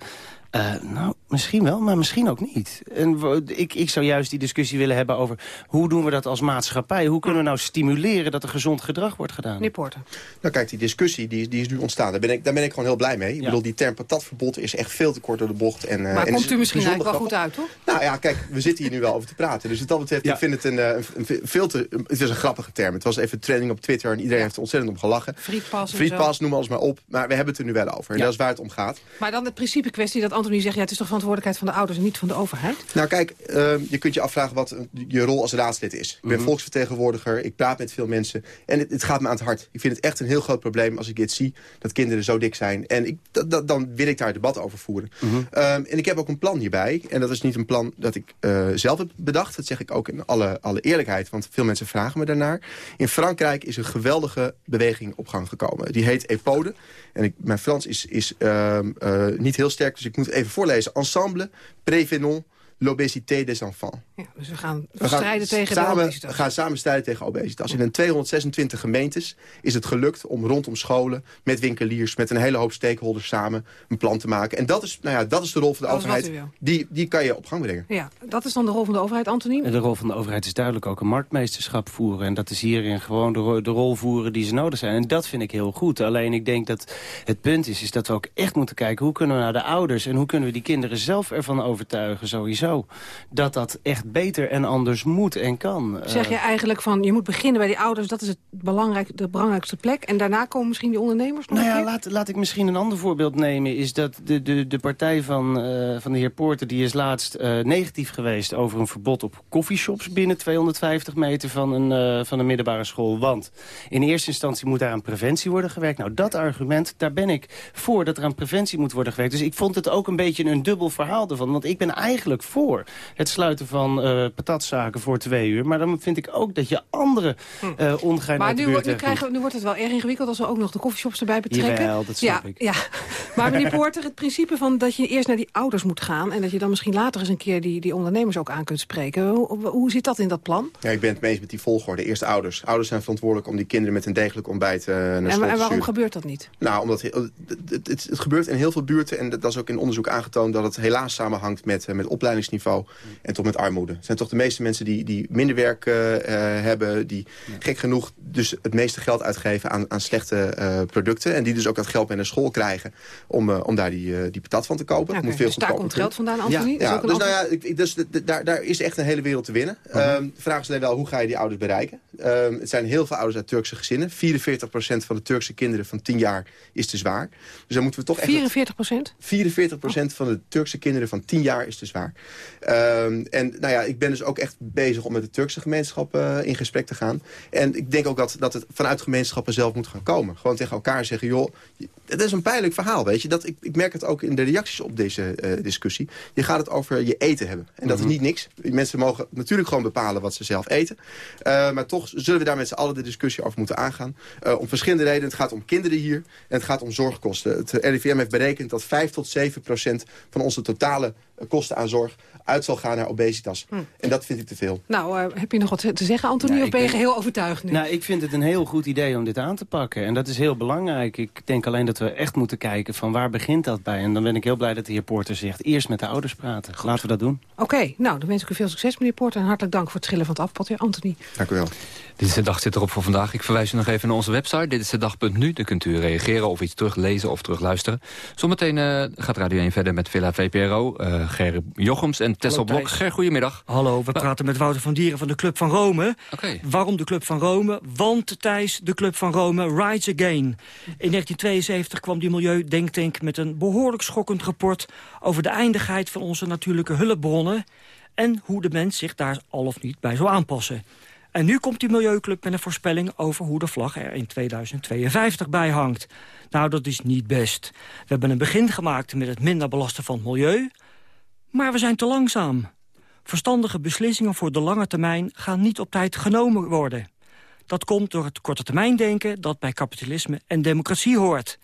Eh, nou, misschien wel, maar misschien ook niet. En ik, ik zou juist die discussie willen hebben over... hoe doen we dat als maatschappij? Hoe kunnen we nou stimuleren dat er gezond gedrag wordt gedaan? Meneer Porter. Nou kijk, die discussie die, die is nu ontstaan. Daar ben ik, daar ben ik gewoon heel blij mee. Ik bedoel, die term patatverbod is echt veel te kort door de bocht. En, eh, Maar en komt is u misschien eigenlijk wel goed uit, toch? Nou ja, kijk, we zitten hier nu wel over te praten. Dus wat dat betreft, ik vind het een, eh, een, een veel te... Het is een grappige term. Het was even trending op Twitter en iedereen heeft er ontzettend om gelachen. Frietpas Frietpas, noem alles maar op. Maar we hebben het er nu wel over. En Ja. dat is waar het om gaat. Maar dan het principe kwestie dat Anthony zegt... ja, het is toch verantwoordelijkheid van de ouders en niet van de overheid? Nou kijk, eh, je kunt je afvragen wat je rol als raadslid is. Ik ben Mhm. volksvertegenwoordiger, ik praat met veel mensen. En het, het gaat me aan het hart. Ik vind het echt een heel groot probleem als ik dit zie. Dat kinderen zo dik zijn. En ik, dan wil ik daar debat over voeren. Ehm, en ik heb ook een plan hierbij. En dat is niet een plan dat ik eh, zelf heb bedacht. Dat zeg ik ook in alle, alle eerlijkheid. Want veel mensen vragen me daarnaar. In Frankrijk is een geweldige beweging op gang gekomen. Die heet EPODE. En ik, mijn Frans is, is ehm, eh, niet heel sterk, dus ik moet even voorlezen. Ensemble, prévenons l'obésité des enfants. Ja, dus we gaan We gaan strijden tegen de samen, obesitas. We gaan samen strijden tegen obesitas. In een 226 gemeentes is het gelukt om rondom scholen... met winkeliers, met een hele hoop stakeholders samen... een plan te maken. En dat is, nou ja, dat is de rol van de overheid. Die, die kan je op gang brengen. Ja, dat is dan de rol van de overheid, Anthony? En de rol van de overheid is duidelijk ook een marktmeesterschap voeren. En dat is hierin gewoon de, ro- de rol voeren die ze nodig zijn. En dat vind ik heel goed. Alleen ik denk dat het punt is, is dat we ook echt moeten kijken... hoe kunnen we naar de ouders en hoe kunnen we die kinderen zelf ervan overtuigen sowieso... dat dat echt beter en anders moet en kan. Zeg Eh, je eigenlijk van, je moet beginnen bij die ouders... dat is het belangrijk, de belangrijkste plek. En daarna komen misschien die ondernemers nog Nou ja, laat, laat ik misschien een ander voorbeeld nemen. Is dat de, de, de partij van, eh, van de heer Poorter... die is laatst eh, negatief geweest over een verbod op coffeeshops... binnen 250 meter van een, eh, van een middelbare school. Want in eerste instantie moet daar aan preventie worden gewerkt. Nou, dat argument, daar ben ik voor dat er aan preventie moet worden gewerkt. Dus ik vond het ook een beetje een dubbel verhaal ervan. Want ik ben eigenlijk voor het sluiten van eh patatzaken voor twee uur. Maar dan vind ik ook dat je andere eh ongein Maar nu, nu, krijgen, nu wordt het wel erg ingewikkeld als we ook nog de koffieshops erbij betrekken. Jawel, dat snap ja, ik. Ja. Maar meneer Poorter, het principe van dat je eerst naar die ouders moet gaan... en dat je dan misschien later eens een keer die, die ondernemers ook aan kunt spreken. Hoe, hoe zit dat in dat plan? Ja, ik ben het meest met die volgorde. Eerst ouders. Ouders zijn verantwoordelijk om die kinderen met een degelijk ontbijt eh, naar En, school en te waarom sturen. gebeurt dat niet? Nou, omdat het, het, het, het gebeurt in heel veel buurten... en dat is ook in onderzoek aangetoond... dat het helaas samenhangt met, met opleidingsniveau en toch met armoede. Het zijn toch de meeste mensen die, die minder werk eh, eh, hebben... die gek genoeg dus het meeste geld uitgeven aan, aan slechte eh, producten... en die dus ook dat geld mee naar school krijgen... om, om daar die, die patat van te kopen. Moet veel dus daar komt geld vandaan, Anthony? Ja, dus, nou ja, ik, dus daar, daar is echt een hele wereld te winnen. Ehm, de vraag is alleen wel, hoe ga je die ouders bereiken? Ehm, het zijn heel veel ouders uit Turkse gezinnen. 44% van de Turkse kinderen van 10 jaar is te zwaar. Dus dan moeten we toch echt... 44 procent? 44% van de Turkse kinderen van 10 jaar is te zwaar. Ehm, en nou ja, ik ben dus ook echt bezig om met de Turkse gemeenschap eh, in gesprek te gaan. En ik denk ook dat, dat het vanuit gemeenschappen zelf moet gaan komen. Gewoon tegen elkaar zeggen, joh, het is een pijnlijk verhaal, weet je. Dat, ik, ik merk het ook in de reacties op deze eh, discussie. Je gaat het over je eten hebben. En dat Mhm. is niet niks. Mensen mogen natuurlijk gewoon bepalen wat ze zelf eten. Eh, maar toch zullen we daar met z'n allen de discussie over moeten aangaan. Eh, om verschillende redenen. Het gaat om kinderen hier en het gaat om zorgkosten. Het RIVM heeft berekend dat 5 tot 7 procent van onze totale kosten aan zorg uit zal gaan naar obesitas. Hm. En dat vind ik te veel. Nou, eh, heb je nog wat te zeggen, Anthony, Ja, of ik ben je ben- geheel overtuigd nu? Nou, ik vind het een heel goed idee om dit aan te pakken. En dat is heel belangrijk. Ik denk alleen dat we echt moeten kijken van waar begint dat bij. En dan ben ik heel blij dat de heer Porter zegt... eerst met de ouders praten. Laten we dat doen. Oké, nou, dan wens ik u veel succes, meneer Porter. En hartelijk dank voor het schillen van het afpad, heer Anthony. Dank u wel. Dit is de dag zit erop voor vandaag. Ik verwijs u nog even naar onze website. Dit is de dag.nu. Daar kunt u reageren of iets teruglezen of terugluisteren. Zometeen eh, gaat Radio 1 verder met Villa VPRO. eh Ger Jochems en Tessel Blok. Ger, goedemiddag. Hallo, we praten met Wouter van Dieren van de Club van Rome. Oké. Waarom de Club van Rome? Want, Thijs, de Club van Rome Rise Again. In 1972 kwam die Milieudenktank met een behoorlijk schokkend rapport... over de eindigheid van onze natuurlijke hulpbronnen... en hoe de mens zich daar al of niet bij zou aanpassen. En nu komt die Milieuclub met een voorspelling over hoe de vlag er in 2052 bij hangt. Nou, dat is niet best. We hebben een begin gemaakt met het minder belasten van het milieu... maar we zijn te langzaam. Verstandige beslissingen voor de lange termijn gaan niet op tijd genomen worden. Dat komt door het korte termijn denken dat bij kapitalisme en democratie hoort.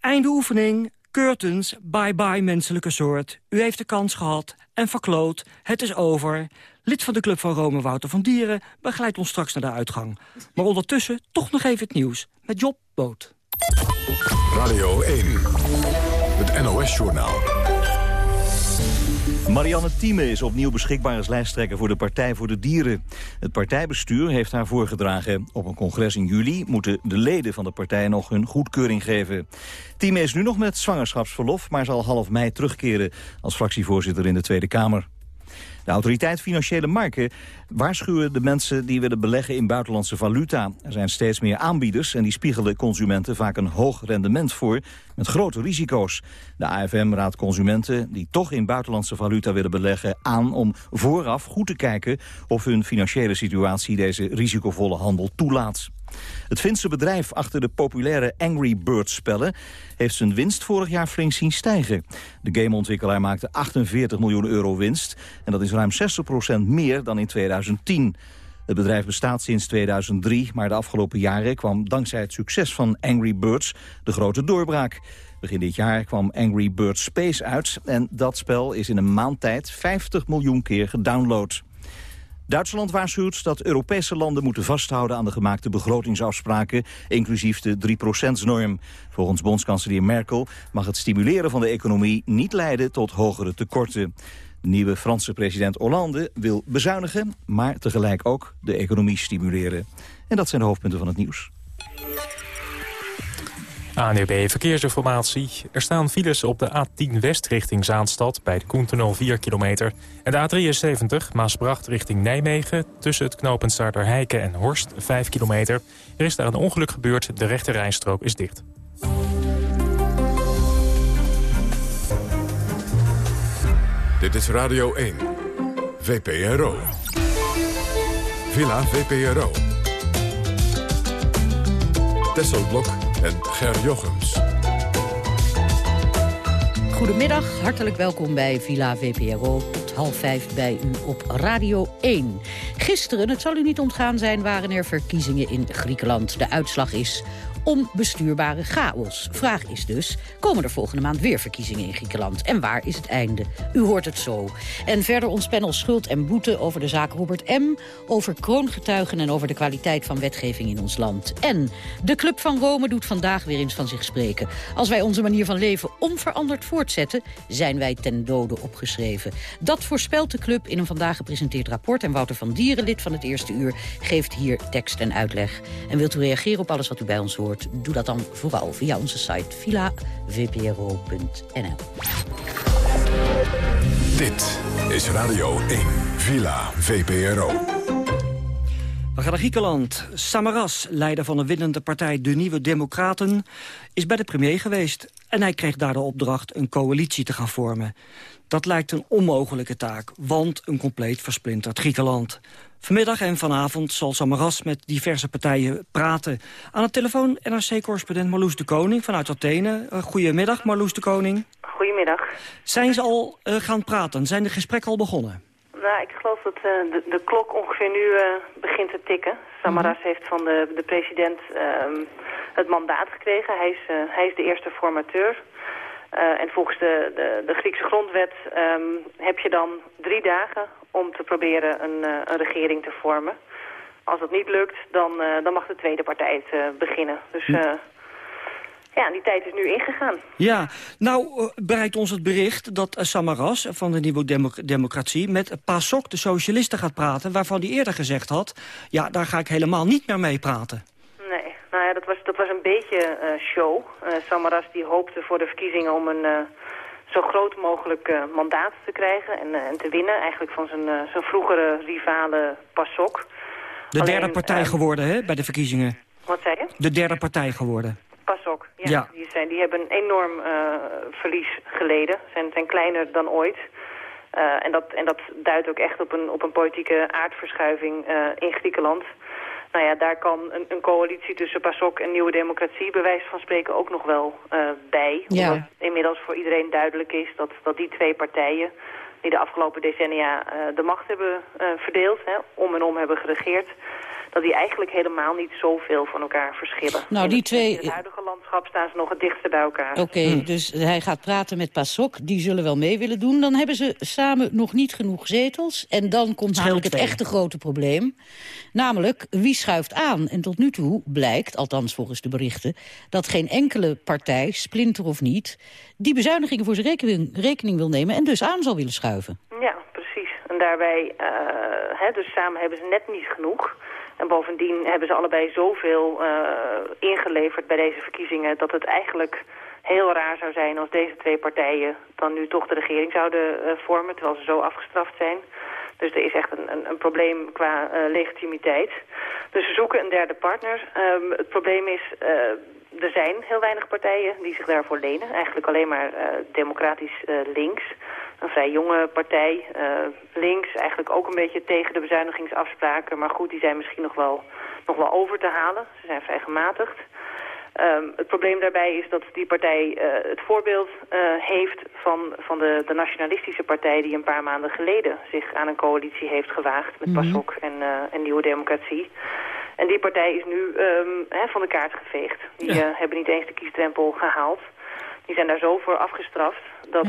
Einde oefening, curtains, bye bye menselijke soort. U heeft de kans gehad en verkloot, het is over. Lid van de Club van Rome, Wouter van Dieren, begeleidt ons straks naar de uitgang. Maar ondertussen toch nog even het nieuws met Job Boot. Radio 1, het NOS-journaal. Marianne Thieme is opnieuw beschikbaar als lijsttrekker voor de Partij voor de Dieren. Het partijbestuur heeft haar voorgedragen. Op een congres in juli moeten de leden van de partij nog hun goedkeuring geven. Thieme is nu nog met zwangerschapsverlof, maar zal half mei terugkeren als fractievoorzitter in de Tweede Kamer. De autoriteit Financiële Markten waarschuwen de mensen die willen beleggen in buitenlandse valuta. Er zijn steeds meer aanbieders en die spiegelen consumenten vaak een hoog rendement voor met grote risico's. De AFM raadt consumenten die toch in buitenlandse valuta willen beleggen aan om vooraf goed te kijken of hun financiële situatie deze risicovolle handel toelaat. Het Finse bedrijf achter de populaire Angry Birds spellen heeft zijn winst vorig jaar flink zien stijgen. De gameontwikkelaar maakte 48 miljoen euro winst en dat is ruim 60% meer dan in 2010. Het bedrijf bestaat sinds 2003, maar de afgelopen jaren kwam dankzij het succes van Angry Birds de grote doorbraak. Begin dit jaar kwam Angry Birds Space uit en dat spel is in een maand tijd 50 miljoen keer gedownload. Duitsland waarschuwt dat Europese landen moeten vasthouden aan de gemaakte begrotingsafspraken, inclusief de 3%-norm. Volgens bondskanselier Merkel mag het stimuleren van de economie niet leiden tot hogere tekorten. De nieuwe Franse president Hollande wil bezuinigen, maar tegelijk ook de economie stimuleren. En dat zijn de hoofdpunten van het nieuws. ANUB Verkeersinformatie. Er staan files op de A10 West richting Zaanstad... bij de Koentunnel 4 kilometer. En de A73 Maasbracht richting Nijmegen... tussen het knooppunt Staarderheiken en Horst 5 kilometer. Er is daar een ongeluk gebeurd. De rechte rijstrook is dicht. Dit is Radio 1, VPRO. Villa VPRO. Tesselblok en Ger Jochems. Goedemiddag, hartelijk welkom bij Villa VPRO. Tot half vijf bij u op Radio 1. Gisteren, het zal u niet ontgaan zijn, waren er verkiezingen in Griekenland. De uitslag is onbestuurbare chaos. Vraag is dus, komen er volgende maand weer verkiezingen in Griekenland? En waar is het einde? U hoort het zo. En verder ons panel Schuld en Boete over de zaak Robert M., over kroongetuigen en over de kwaliteit van wetgeving in ons land. En de Club van Rome doet vandaag weer eens van zich spreken. Als wij onze manier van leven onveranderd voortzetten, zijn wij ten dode opgeschreven. Dat voorspelt de club in een vandaag gepresenteerd rapport. En Wouter van Dieren, lid van het Eerste Uur, geeft hier tekst en uitleg. En wilt u reageren op alles wat u bij ons hoort? Doe dat dan vooral via onze site villavpro.nl. Dit is Radio 1, Villa VPRO. We gaan naar Griekenland. Samaras, leider van de winnende partij De Nieuwe Democraten... is bij de premier geweest. En hij kreeg daar de opdracht een coalitie te gaan vormen. Dat lijkt een onmogelijke taak, want een compleet versplinterd Griekenland. Vanmiddag en vanavond zal Samaras met diverse partijen praten. Aan de telefoon NRC-correspondent Marloes de Koning vanuit Athene. Uh, goedemiddag, Marloes de Koning. Goedemiddag. Zijn ze al uh, gaan praten? Zijn de gesprekken al begonnen? Nou, ik geloof dat uh, de, de, klok ongeveer nu begint te tikken. Samaras mm -hmm. heeft van de, de president ehm, het mandaat gekregen. Hij is, hij is de eerste formateur. Eh, en volgens de, de, de Griekse grondwet ehm, heb je dan drie dagen om te proberen een, eh, een regering te vormen. Als dat niet lukt, dan, eh, dan mag de tweede partij het beginnen. Dus eh, ja, die tijd is nu ingegaan. Ja, nou bereikt ons het bericht dat Samaras van de Nieuwe Demo- Democratie... met PASOK, de socialisten, gaat praten, waarvan hij eerder gezegd had... ja, daar ga ik helemaal niet meer mee praten. Ja, dat was, dat was een beetje eh, show. Eh, Samaras die hoopte voor de verkiezingen om een eh, zo groot mogelijk mandaat te krijgen en, en te winnen. Eigenlijk van zijn, zijn vroegere rivale PASOK. De Alleen, derde partij geworden, hè, bij de verkiezingen. Wat zei je? De derde partij geworden. PASOK, ja. Ja. Die, zijn, die hebben een enorm verlies geleden. Zijn, zijn kleiner dan ooit. En, dat, en dat duidt ook echt op een, op een politieke aardverschuiving in Griekenland. Nou ja, daar kan een, een coalitie tussen PASOK en Nieuwe Democratie... bij wijze van spreken ook nog wel eh, bij. Ja. Omdat inmiddels voor iedereen duidelijk is dat, dat die twee partijen... die de afgelopen decennia eh, de macht hebben eh, verdeeld, hè, om en om hebben geregeerd... dat die eigenlijk helemaal niet zoveel van elkaar verschillen. Nou, In die het- twee- In het huidige landschap staan ze nog het dichtste bij elkaar. Oké, dus hij gaat praten met PASOK. Die zullen wel mee willen doen. Dan hebben ze samen nog niet genoeg zetels. En dan komt namelijk het twee. echte grote probleem. Namelijk, wie schuift aan? En tot nu toe blijkt, althans volgens de berichten... dat geen enkele partij, splinter of niet... die bezuinigingen voor zijn rekening, rekening wil nemen... en dus aan zal willen schuiven. Ja, precies. En daarbij, eh, hè, dus samen hebben ze net niet genoeg. En bovendien hebben ze allebei zoveel eh, ingeleverd bij deze verkiezingen... dat het eigenlijk heel raar zou zijn als deze twee partijen dan nu toch de regering zouden eh, vormen... terwijl ze zo afgestraft zijn. Dus er is echt een, een, een probleem qua eh, legitimiteit. Dus ze zoeken een derde partner. Ehm, het probleem is, er zijn heel weinig partijen die zich daarvoor lenen. Eigenlijk alleen maar democratisch links. Een vrij jonge partij, eh, links, eigenlijk ook een beetje tegen de bezuinigingsafspraken. Maar goed, die zijn misschien nog wel, nog wel over te halen. Ze zijn vrij gematigd. Ehm, het probleem daarbij is dat die partij eh, het voorbeeld eh, heeft van, van de, de nationalistische partij die een paar maanden geleden zich aan een coalitie heeft gewaagd met Mhm. PASOK en, en Nieuwe Democratie. En die partij is nu ehm, hè, van de kaart geveegd. Die Ja. hebben niet eens de kiesdrempel gehaald. Die zijn daar zo voor afgestraft dat...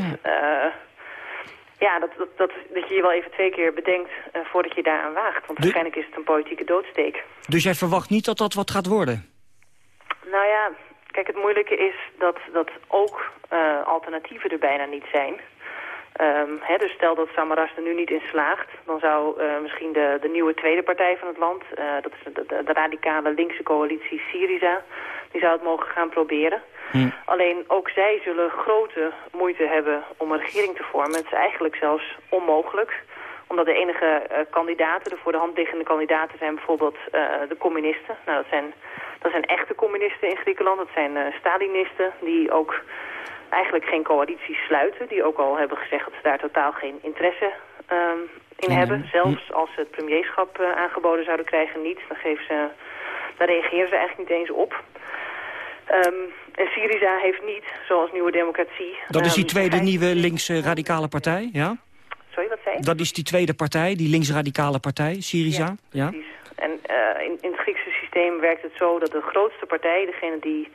ja, dat, dat, dat, dat je je wel even twee keer bedenkt eh, voordat je daaraan waagt. Want waarschijnlijk is het een politieke doodsteek. Dus jij verwacht niet dat dat wat gaat worden? Nou ja, kijk, het moeilijke is dat, dat ook eh, alternatieven er bijna niet zijn. Ehm, hè, dus stel dat Samaras er nu niet in slaagt, dan zou eh, misschien de, de nieuwe tweede partij van het land, dat is de, de, de radicale linkse coalitie Syriza, die zou het mogen gaan proberen. Alleen ook zij zullen grote moeite hebben om een regering te vormen. Het is eigenlijk zelfs onmogelijk omdat de enige eh, kandidaten, de voor de hand liggende kandidaten zijn bijvoorbeeld eh, de communisten. Nou, dat zijn, dat zijn echte communisten in Griekenland. Dat zijn eh, Stalinisten die ook eigenlijk geen coalities sluiten. Die ook al hebben gezegd dat ze daar totaal geen interesse ehm, in hebben. Zelfs als ze het premierschap aangeboden zouden krijgen, niet. Dan, geven ze, dan reageren ze eigenlijk niet eens op. Ehm, en Syriza heeft niet, zoals Nieuwe Democratie... Dat is die ehm, tweede nieuwe linkse radicale partij, ja? Sorry, wat zei je? Dat is die tweede partij, die linksradicale partij, Syriza, ja? En eh, in, in het Griekse systeem werkt het zo dat de grootste partij, degene die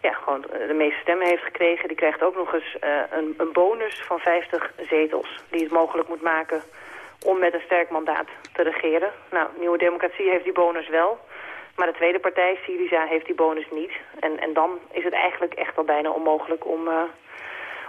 ja, gewoon de meeste stemmen heeft gekregen, die krijgt ook nog eens eh, een, een bonus van 50 zetels. Die het mogelijk moet maken om met een sterk mandaat te regeren. Nou, Nieuwe Democratie heeft die bonus wel. Maar de tweede partij, Syriza, heeft die bonus niet. En, en dan is het eigenlijk echt al bijna onmogelijk om, eh,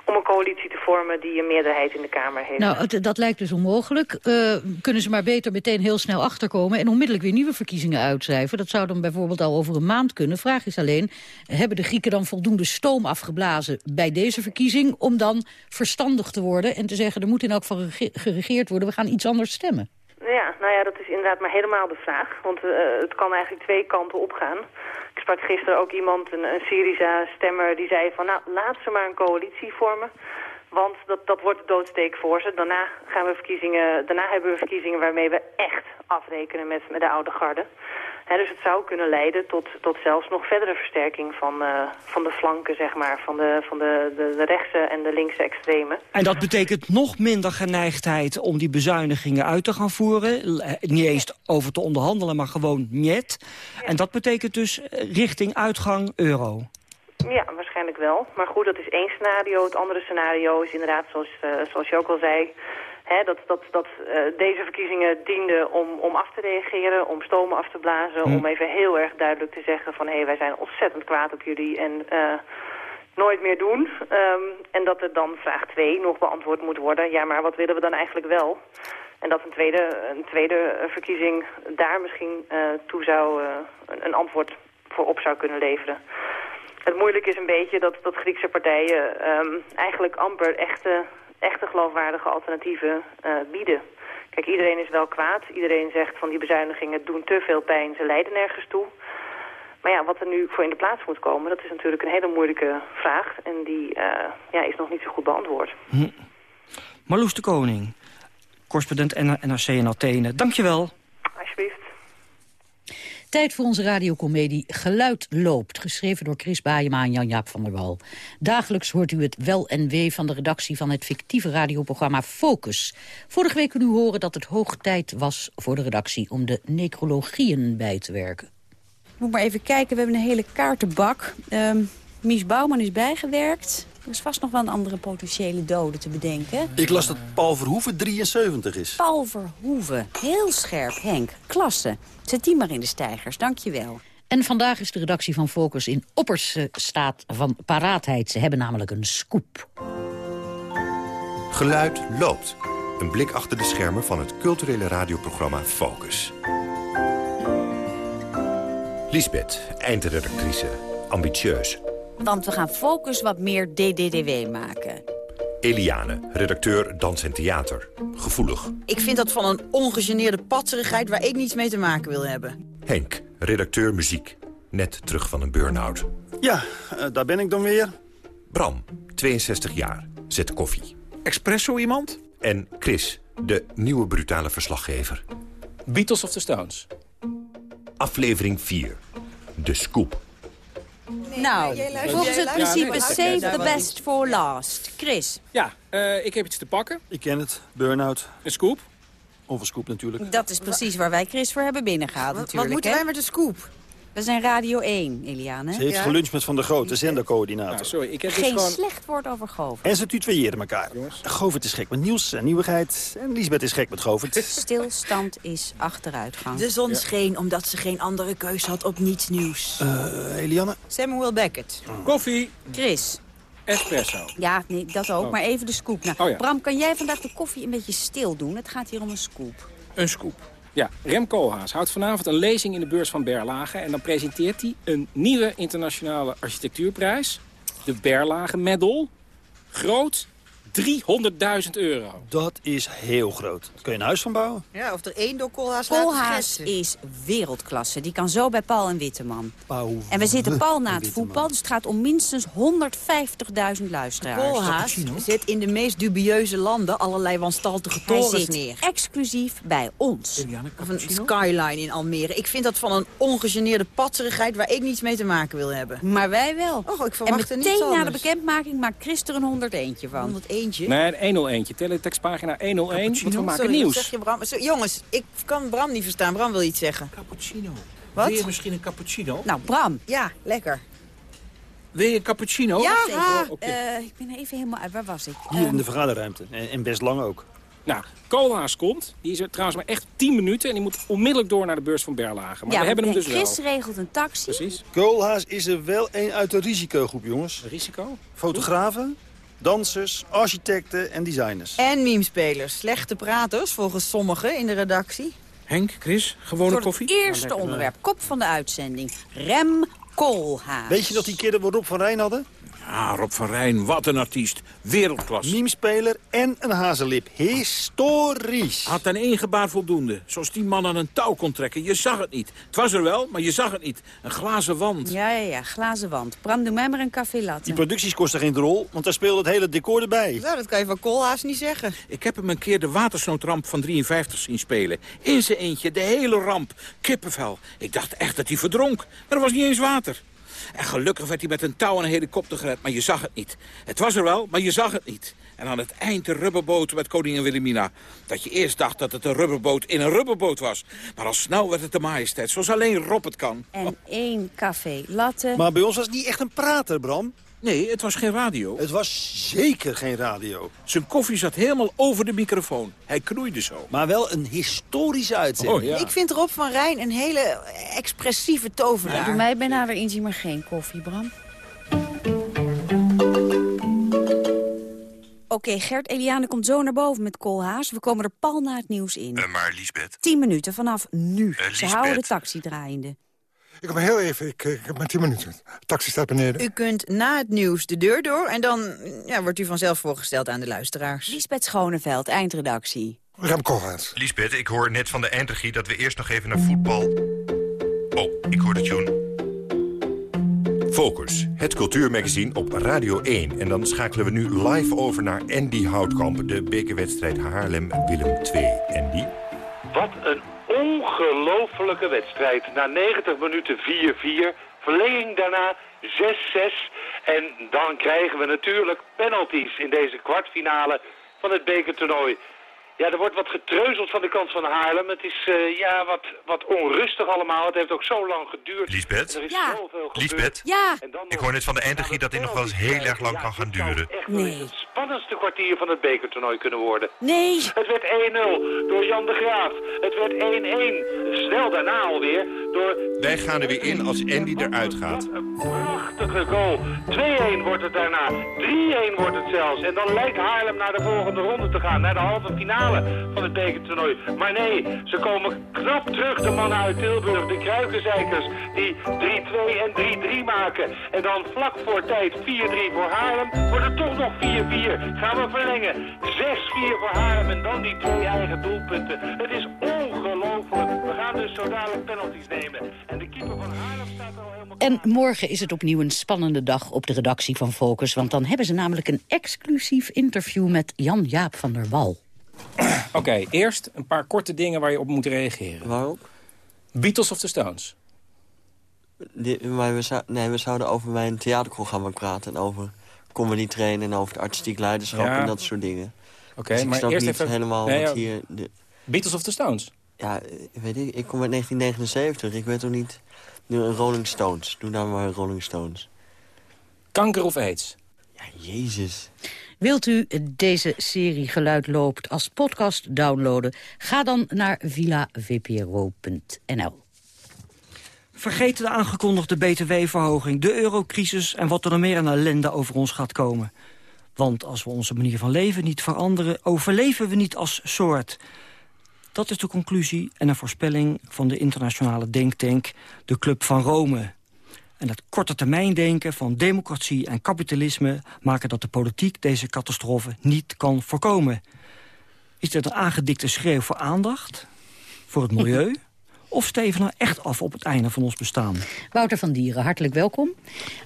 om een coalitie te vormen die een meerderheid in de Kamer heeft. Nou, het- dat lijkt dus onmogelijk. Eh, kunnen ze maar beter meteen heel snel achterkomen... en onmiddellijk weer nieuwe verkiezingen uitschrijven? Dat zou dan bijvoorbeeld al over een maand kunnen. Vraag is alleen, hebben de Grieken dan voldoende stoom afgeblazen... bij deze verkiezing om dan verstandig te worden... en te zeggen, er moet in elk geval gerege- geregeerd worden... we gaan iets anders stemmen? Ja, nou ja, dat is inderdaad maar helemaal de vraag. Want eh, het kan eigenlijk twee kanten opgaan. Ik sprak gisteren ook iemand, een, een Syriza-stemmer, die zei van... nou, laat ze maar een coalitie vormen. Want dat, dat wordt de doodsteek voor ze. Daarna, gaan we verkiezingen, daarna hebben we verkiezingen waarmee we echt afrekenen met, met de oude garde. Dus het zou kunnen leiden tot, tot zelfs nog verdere versterking van, eh, van de flanken, zeg maar. Van, de, van de, de, de rechtse en de linkse extremen. En dat betekent nog minder geneigdheid om die bezuinigingen uit te gaan voeren. Eh, Niet eens over te onderhandelen, maar gewoon niet. En dat betekent dus eh, richting uitgang euro. Ja, waarschijnlijk wel. Maar goed, dat is één scenario. Het andere scenario is inderdaad, zoals, eh, zoals je ook al zei... Hè, dat, dat, dat eh, deze verkiezingen dienden om, om af te reageren, om stomen af te blazen... om even heel erg duidelijk te zeggen van... hé, hey, wij zijn ontzettend kwaad op jullie en eh, nooit meer doen. Ehm, en dat er dan vraag 2 nog beantwoord moet worden. Ja, maar wat willen we dan eigenlijk wel? En dat een tweede, een tweede verkiezing daar misschien eh, toe zou, een, een antwoord voor op zou kunnen leveren. Het moeilijke is een beetje dat, dat Griekse partijen ehm, eigenlijk amper echte, echte geloofwaardige alternatieven eh, bieden. Kijk, iedereen is wel kwaad. Iedereen zegt van die bezuinigingen doen te veel pijn, ze leiden nergens toe. Maar ja, wat er nu voor in de plaats moet komen, dat is natuurlijk een hele moeilijke vraag. En die eh, ja, is nog niet zo goed beantwoord. Marloes de Koning, correspondent NRC in Athene. Dankjewel. Tijd voor onze radiocomedie Geluid loopt, geschreven door Chris Baayema en Jan-Jaap van der Wal. Dagelijks hoort u het wel en wee van de redactie van het fictieve radioprogramma Focus. Vorige week kon u horen dat het hoog tijd was voor de redactie om de necrologieën bij te werken. Moet maar even kijken, we hebben een hele kaartenbak. Ehm Mies Bouwman is bijgewerkt. Er is vast nog wel een andere potentiële dode te bedenken. Ik las dat Paul Verhoeven 73 is. Paul Verhoeven. Heel scherp, Henk. Klasse. Zet die maar in de stijgers, dankjewel. En vandaag is de redactie van Focus in opperste staat van paraatheid. Ze hebben namelijk een scoop. Geluid loopt. Een blik achter de schermen van het culturele radioprogramma Focus. Lisbeth, eindredactrice. Ambitieus. Want we gaan Focus wat meer DDDW maken. Eliane, redacteur dans en theater. Gevoelig. Ik vind dat van een ongegeneerde patserigheid waar ik niets mee te maken wil hebben. Henk, redacteur muziek. Net terug van een burn-out. Ja, eh, daar ben ik dan weer. Bram, 62 jaar. Zet koffie. Espresso iemand? En Chris, de nieuwe brutale verslaggever. Beatles of the Stones? Aflevering 4. De Scoop. Nou, volgens het principe save the best for last. Chris, Ja, eh, ik heb iets te pakken. Ik ken het. Burn-out. Een scoop. Of een scoop natuurlijk. dat is precies waar wij Chris voor hebben binnengehaald Wat, natuurlijk. moeten hè? wij met de scoop? We zijn Radio 1, Eliane. Ze heeft geluncht met Van der Grote, zendercoördinator. Nou, sorry, ik heb dus Geen gewoon... slecht woord over Govert. En ze tutoieerden elkaar. Govert is gek met nieuws en nieuwigheid. En Lisbeth is gek met Govert. Stilstand is achteruitgang. De zon scheen omdat ze geen andere keus had op niets nieuws. Eh, Eliane? Samuel Beckett. Koffie. Chris. Espresso. Ja, nee, dat ook, Oh. maar even de scoop. Nou, Oh ja. Bram, kan jij vandaag de koffie een beetje stil doen? Het gaat hier om een scoop. Een scoop. Ja, Rem Koolhaas houdt vanavond een lezing in de beurs van Berlage... en dan presenteert hij een nieuwe internationale architectuurprijs. De Berlage Medal. Groot, 300.000 euro. Dat is heel groot. Kun je een huis van bouwen? Ja, of er één door Koolhaas Koolhaas is wereldklasse. Die kan zo bij Paul en Witteman. Pauw. En we zitten Paul na het voetbal, dus het gaat om minstens 150.000 luisteraars. Koolhaas zet in de meest dubieuze landen allerlei wanstaltige Hij torens zit neer. exclusief bij ons. Of een skyline in Almere. Ik vind dat van een ongegeneerde patserigheid waar ik niets mee te maken wil hebben. Maar wij wel. Och, ik en verwacht er niets meteen na de bekendmaking maakt Chris er een 101 van. 101. Nee, een 101. Teletextpagina 101. Want we maken Sorry, nieuws. zeg je Bram? Zo, jongens, ik kan Bram niet verstaan. Bram wil iets zeggen. Cappuccino. Wat? Wil je misschien een cappuccino? Nou, Bram. Ja, lekker. Wil je een cappuccino? Ja, eh, ik ben er even helemaal uit. Waar was ik? Hier in de vergaderruimte. En, en best lang ook. Nou, Koolhaas komt. Die is er trouwens maar echt 10 minuten. En die moet onmiddellijk door naar de beurs van Berlage. Maar ja, we hebben hem dus Chris wel. regelt een taxi. Precies. Koolhaas is er wel een uit de risicogroep, jongens. Risico? Fotografen, dansers, architecten en designers. En memespelers. Slechte praters, volgens sommigen in de redactie. Henk, Chris, gewone Voor koffie? het eerste onderwerp, kop van de uitzending. Rem Koolhaas. Weet je dat die keer we Rob van Rijn hadden? Ja, Rob van Rijn, wat een artiest. Wereldklas. Memespeler en een hazenlip. Historisch. Had aan één gebaar voldoende. Zoals die man aan een touw kon trekken. Je zag het niet. Het was er wel, maar je zag het niet. Een glazen wand. Ja, ja, ja, glazen wand. Bram, doe mij maar een café latte. Die producties kosten geen rol, want daar speelde het hele decor erbij. Nou, dat kan je van Koolhaas niet zeggen. Ik heb hem een keer de watersnoodramp van 53 zien spelen. In zijn eentje, de hele ramp. Kippenvel. Ik dacht echt dat hij verdronk. Maar er was niet eens water. En gelukkig werd hij met een touw en een helikopter gered, maar je zag het niet. Het was er wel, maar je zag het niet. En aan het eind de rubberboot met koningin Wilhelmina. Dat je eerst dacht dat het een rubberboot in een rubberboot was. Maar al snel werd het de majesteit, zoals alleen Rob het kan. En één café latte. Maar bij ons was het niet echt een prater, Bram. Nee, het was geen radio. Het was zeker geen radio. Zijn koffie zat helemaal over de microfoon. Hij knoeide zo. Maar wel een historische uitzending. Oh, ja. Ik vind Rob van Rijn een hele expressieve tovenaar. Doe mij bijna weer inzien, maar geen koffie, Bram. Oké, Gert Eliane komt zo naar boven met Koolhaas. We komen er pal na het nieuws in. Eh, maar Lisbeth, Tien minuten vanaf nu. Ze Lisbeth. houden de taxi draaiende. Ik kom heel even, ik, ik heb maar tien minuten. De taxi staat beneden. U kunt na het nieuws de deur door en dan ja, wordt u vanzelf voorgesteld aan de luisteraars. Lisbeth Schoneveld, eindredactie. Rem Koolhaas. Lisbeth, ik hoor net van de eindregie dat we eerst nog even naar voetbal... Oh, ik hoor de tune. Focus, het cultuurmagazine op Radio 1. En dan schakelen we nu live over naar Andy Houtkamp... de bekerwedstrijd Haarlem-Willem 2. Andy? Wat een ongelofelijke wedstrijd. Na 90 minuten 4-4, verlenging daarna 6-6. En dan krijgen we natuurlijk penalties in deze kwartfinale van het bekertoernooi. Ja, er wordt wat getreuzeld van de kant van Haarlem. Het is eh, ja, wat, wat onrustig allemaal. Het heeft ook zo lang geduurd. Lisbeth? Er is Ja. zoveel. Lisbeth? Ja. Ik hoor net van de eindregie dat dit nog wel eens heel erg lang kan gaan duren. Echt eens het spannendste kwartier van het bekertoernooi kunnen worden. Nee. Het werd 1-0 door Jan de Graaf. Het werd 1-1. Snel daarna alweer door... Wij gaan er weer in als Andy eruit gaat. Prachtige goal. 2-1 wordt het daarna. 3-1 wordt het zelfs. En dan lijkt Haarlem naar de volgende ronde te gaan. Naar de halve finale van het bekertoernooi. Maar nee, ze komen knap terug, de mannen uit Tilburg. De Kruikenzeikers die 3-2 en 3-3 maken. En dan vlak voor tijd 4-3 voor Haarlem. Wordt het toch nog 4-4. Gaan we verlengen. 6-4 voor Haarlem en dan die twee eigen doelpunten. Het is ongelooflijk. We gaan dus zo dadelijk penalties nemen. En de keeper van Haarlem staat al helemaal... En morgen is het opnieuw een spannende dag op de redactie van Focus... want dan hebben ze namelijk een exclusief interview met Jan-Jaap van der Wal. Oké, eerst een paar korte dingen waar je op moet reageren. Waarop? Beatles of the Stones? Die- maar we, zou- nee, we zouden over mijn theaterprogramma praten. En over comedy trainen en over het artistiek leiderschap Ja. en dat soort dingen. Oké, Dus ik maar snap eerst niet even... helemaal Nee, wat ja, hier... De... Beatles of the Stones? Ja, weet ik, ik kom uit 1979. Ik weet toch niet... Nu een Rolling Stones. Doe nou maar Rolling Stones. Kanker of aids? Ja, jezus. Wilt u deze serie Geluid Loopt als podcast downloaden? Ga dan naar villavpro.nl. Vergeet de aangekondigde btw-verhoging, de eurocrisis... en wat er nog meer aan ellende over ons gaat komen. Want als we onze manier van leven niet veranderen... overleven we niet als soort. Dat is de conclusie en een voorspelling van de internationale denktank... de Club van Rome. En het korte termijn denken van democratie en kapitalisme... maken dat de politiek deze catastrofe niet kan voorkomen. Is dit een aangedikte schreeuw voor aandacht? Voor het milieu? Of steven we nou echt af op het einde van ons bestaan? Wouter van Dieren, hartelijk welkom.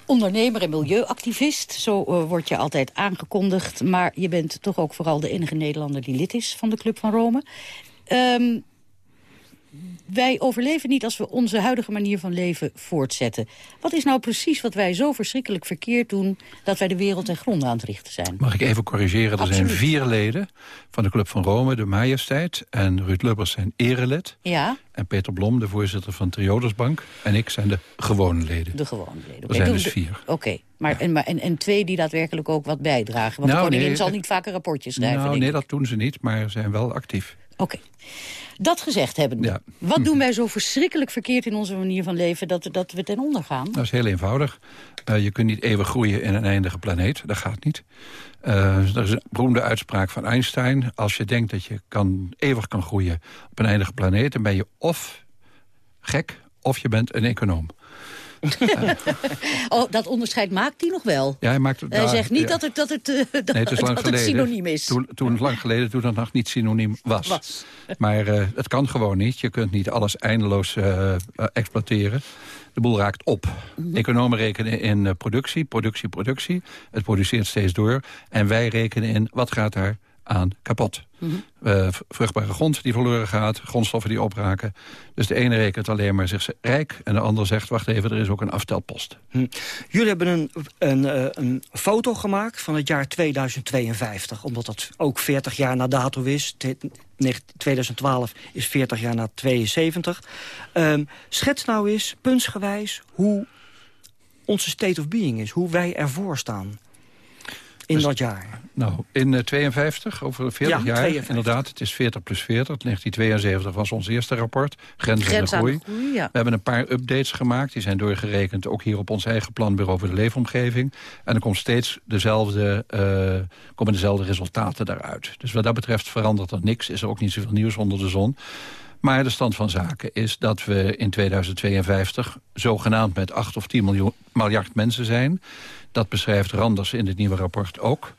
Ondernemer en milieuactivist, zo eh, word je altijd aangekondigd. Maar je bent toch ook vooral de enige Nederlander die lid is van de Club van Rome. Ehm, wij overleven niet als we onze huidige manier van leven voortzetten. Wat is nou precies wat wij zo verschrikkelijk verkeerd doen... dat wij de wereld ten gronde aan het richten zijn? Mag ik even corrigeren? Er zijn vier leden van de Club van Rome, de Majesteit. En Ruud Lubbers zijn erelid. Ja, En Peter Blom, de voorzitter van Triodersbank. En ik zijn de gewone leden. de gewone leden. Er Oké, zijn dus de- vier. Oké, maar, en, maar en, en twee die daadwerkelijk ook wat bijdragen. Want Nou, de koningin nee, zal niet vaker rapportjes schrijven, Nou, nee, ik. dat doen ze niet, maar ze zijn wel actief. Oké. Dat gezegd hebben, Ja. wat doen wij zo verschrikkelijk verkeerd in onze manier van leven... dat, dat we ten onder gaan? Dat is heel eenvoudig. Eh, je kunt niet eeuwig groeien in een eindige planeet. Dat gaat niet. Eh, er is een beroemde uitspraak van Einstein. Als je denkt dat je kan, eeuwig kan groeien op een eindige planeet... dan ben je of gek of je bent een econoom. Oh, dat onderscheid maakt hij nog wel. Ja, hij maakt, Hij nou, zegt niet ja. dat het, dat het, eh, dat, Nee, het is lang dat geleden. het synoniem is. Toen, toen het lang geleden, toen dat nog niet synoniem was. Was. Maar eh, het kan gewoon niet. Je kunt niet alles eindeloos eh, eh, exploiteren. De boel raakt op. Mhm. Economen rekenen in eh, productie, productie, productie. Het produceert steeds door. En wij rekenen in wat gaat daar aan kapot. Uh, vruchtbare grond die verloren gaat, grondstoffen die opraken. Dus de ene rekent alleen maar zich rijk... en de ander zegt, wacht even, er is ook een aftelpost. Hm. Jullie hebben een, een, uh, een foto gemaakt van het jaar 2052... omdat dat ook 40 jaar na dato is. 2012 is 40 jaar na 72. Um, schets nou eens, puntsgewijs, hoe onze state of being is. Hoe wij ervoor staan in dus, dat jaar. Nou, in uh, 52, over 40 jaar, 52. inderdaad, het is 40 plus 40. 1972 was ons eerste rapport, Grenzen Grens en Groei. groei ja. We hebben een paar updates gemaakt, die zijn doorgerekend... ook hier op ons eigen planbureau voor de leefomgeving. En er komt steeds dezelfde, uh, komen dezelfde resultaten daaruit. Dus wat dat betreft verandert er niks, is er ook niet zoveel nieuws onder de zon. Maar de stand van zaken is dat we in 2052 zogenaamd met 8 of 10 miljoen, miljard mensen zijn. Dat beschrijft Randers in het nieuwe rapport ook.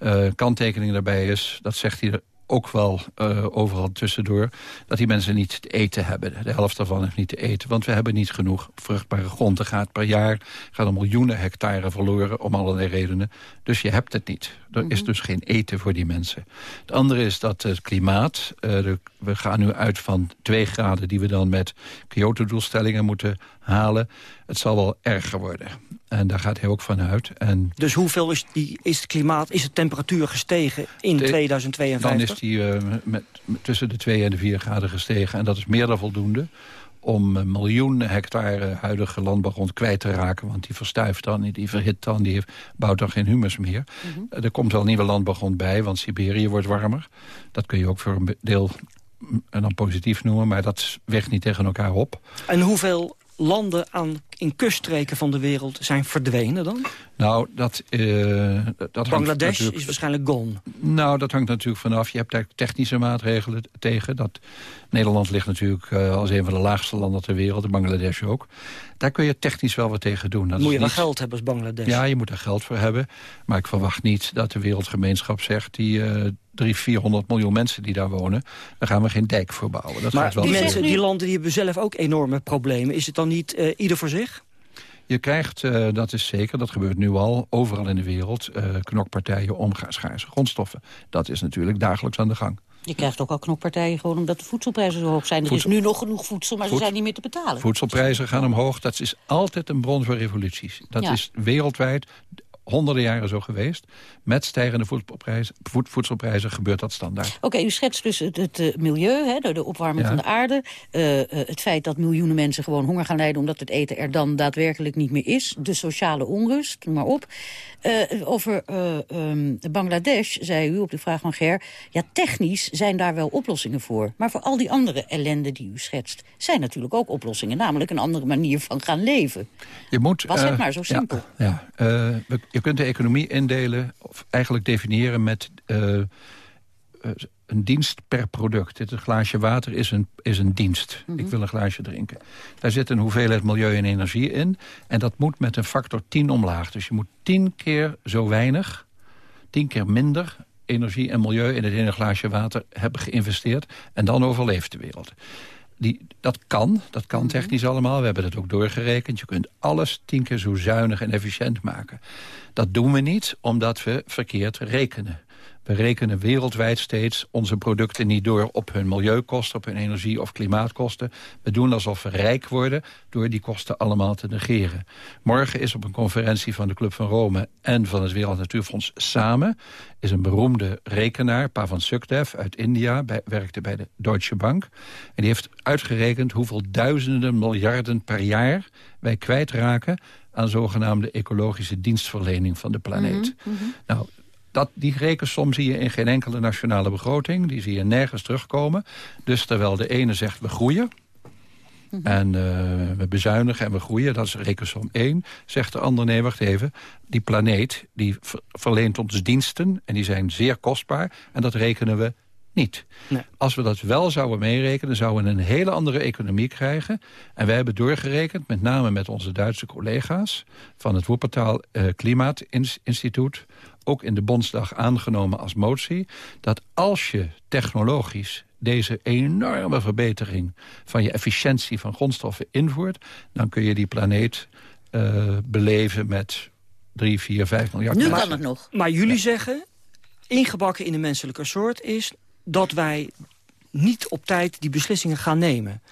Uh, kanttekening daarbij is, dat zegt hij ook wel uh, overal tussendoor... dat die mensen niet te eten hebben. De helft daarvan heeft niet te eten. Want we hebben niet genoeg vruchtbare grond. Er gaat per jaar gaan er miljoenen hectare verloren om allerlei redenen. Dus je hebt het niet. Er is mhm. dus geen eten voor die mensen. Het andere is dat het klimaat... Uh, de, we gaan nu uit van 2 graden die we dan met Kyoto-doelstellingen moeten halen. Het zal wel erger worden. En daar gaat hij ook van uit. En dus hoeveel is, die, is het klimaat, is de temperatuur gestegen in 2052? Dan is die uh, met, tussen de 2 en de 4 graden gestegen. En dat is meer dan voldoende om miljoenen hectare huidige landbouwgrond kwijt te raken. Want die verstuift dan, die verhit dan, die bouwt dan geen humus meer. Mhm. Er komt wel nieuwe landbouwgrond bij, want Siberië wordt warmer. Dat kun je ook voor een deel mm, dan positief noemen, maar dat weegt niet tegen elkaar op. En hoeveel landen aan, in kuststreken van de wereld zijn verdwenen dan? Nou, dat... Uh, dat Bangladesh is waarschijnlijk gone. Nou, dat hangt natuurlijk vanaf. Je hebt daar technische maatregelen tegen. Dat, Nederland ligt natuurlijk uh, als een van de laagste landen ter wereld. Bangladesh ook. Daar kun je technisch wel wat tegen doen. Dat moet je wel geld hebben als Bangladesh? Ja, je moet er geld voor hebben. Maar ik verwacht niet dat de wereldgemeenschap zegt... die uh, 300, 400 miljoen mensen die daar wonen... daar gaan we geen dijk voor bouwen. Dat maar gaat wel die, mensen, die landen die hebben zelf ook enorme problemen. Is het dan niet uh, ieder voor zich? Je krijgt, uh, dat is zeker, dat gebeurt nu al, overal in de wereld... Uh, knokpartijen om schaarse grondstoffen. Dat is natuurlijk dagelijks aan de gang. Je krijgt ook al knokpartijen gewoon omdat de voedselprijzen zo hoog zijn. Er is nu nog genoeg voedsel, maar ze zijn niet meer te betalen. Voedselprijzen gaan omhoog. Dat is altijd een bron voor revoluties. Dat is wereldwijd honderden jaren zo geweest. Met stijgende voedselprijzen, voedselprijzen gebeurt dat standaard. Oké, u schetst dus het, het eh, milieu, hè, de, de opwarming van de aarde. Uh, het feit dat miljoenen mensen gewoon honger gaan lijden... omdat het eten er dan daadwerkelijk niet meer is. De sociale onrust, maar op. Uh, over um, Bangladesh zei u op de vraag van Ger... ja, technisch zijn daar wel oplossingen voor. Maar voor al die andere ellende die u schetst... zijn natuurlijk ook oplossingen. Namelijk een andere manier van gaan leven. Je moet, Was het maar zo simpel. Ja, ja je kunt de economie indelen, of eigenlijk definiëren met uh, een dienst per product. Dit een glaasje water is een, is een dienst. Ik mhm. wil een glaasje drinken. Daar zit een hoeveelheid milieu en energie in. En dat moet met een factor 10 omlaag. Dus je moet tien keer zo weinig, tien keer minder energie en milieu in het ene glaasje water hebben geïnvesteerd. En dan overleeft de wereld. Die, dat kan, dat kan mhm. technisch allemaal. We hebben het ook doorgerekend. Je kunt alles tien keer zo zuinig en efficiënt maken. Dat doen we niet omdat we verkeerd rekenen. We rekenen wereldwijd steeds onze producten niet door op hun milieukosten, op hun energie- of klimaatkosten. We doen alsof we rijk worden door die kosten allemaal te negeren. Morgen is op een conferentie van de Club van Rome en van het Wereld Natuurfonds samen... is een beroemde rekenaar, Pavan Sukhdev uit India, bij, werkte bij de Deutsche Bank. En die heeft uitgerekend hoeveel duizenden miljarden per jaar wij kwijtraken aan zogenaamde ecologische dienstverlening van de planeet. Mhm, mhm. Nou, dat, die rekensom zie je in geen enkele nationale begroting. Die zie je nergens terugkomen. Dus terwijl de ene zegt we groeien... Mhm. En uh, we bezuinigen en we groeien, dat is rekensom 1. Zegt de ander, nee, wacht even. Die planeet die verleent ons diensten en die zijn zeer kostbaar. En dat rekenen we niet. Nee. Als we dat wel zouden meerekenen, zouden we een hele andere economie krijgen. En wij hebben doorgerekend, met name met onze Duitse collega's... van het Wuppertal uh, Klimaatinstituut, ook in de Bondsdag aangenomen als motie... dat als je technologisch deze enorme verbetering van je efficiëntie van grondstoffen invoert... dan kun je die planeet uh, beleven met 3, 4, 5 miljard Nu kan het nog. Maar jullie zeggen, ingebakken in de menselijke soort is... dat wij niet op tijd die beslissingen gaan nemen.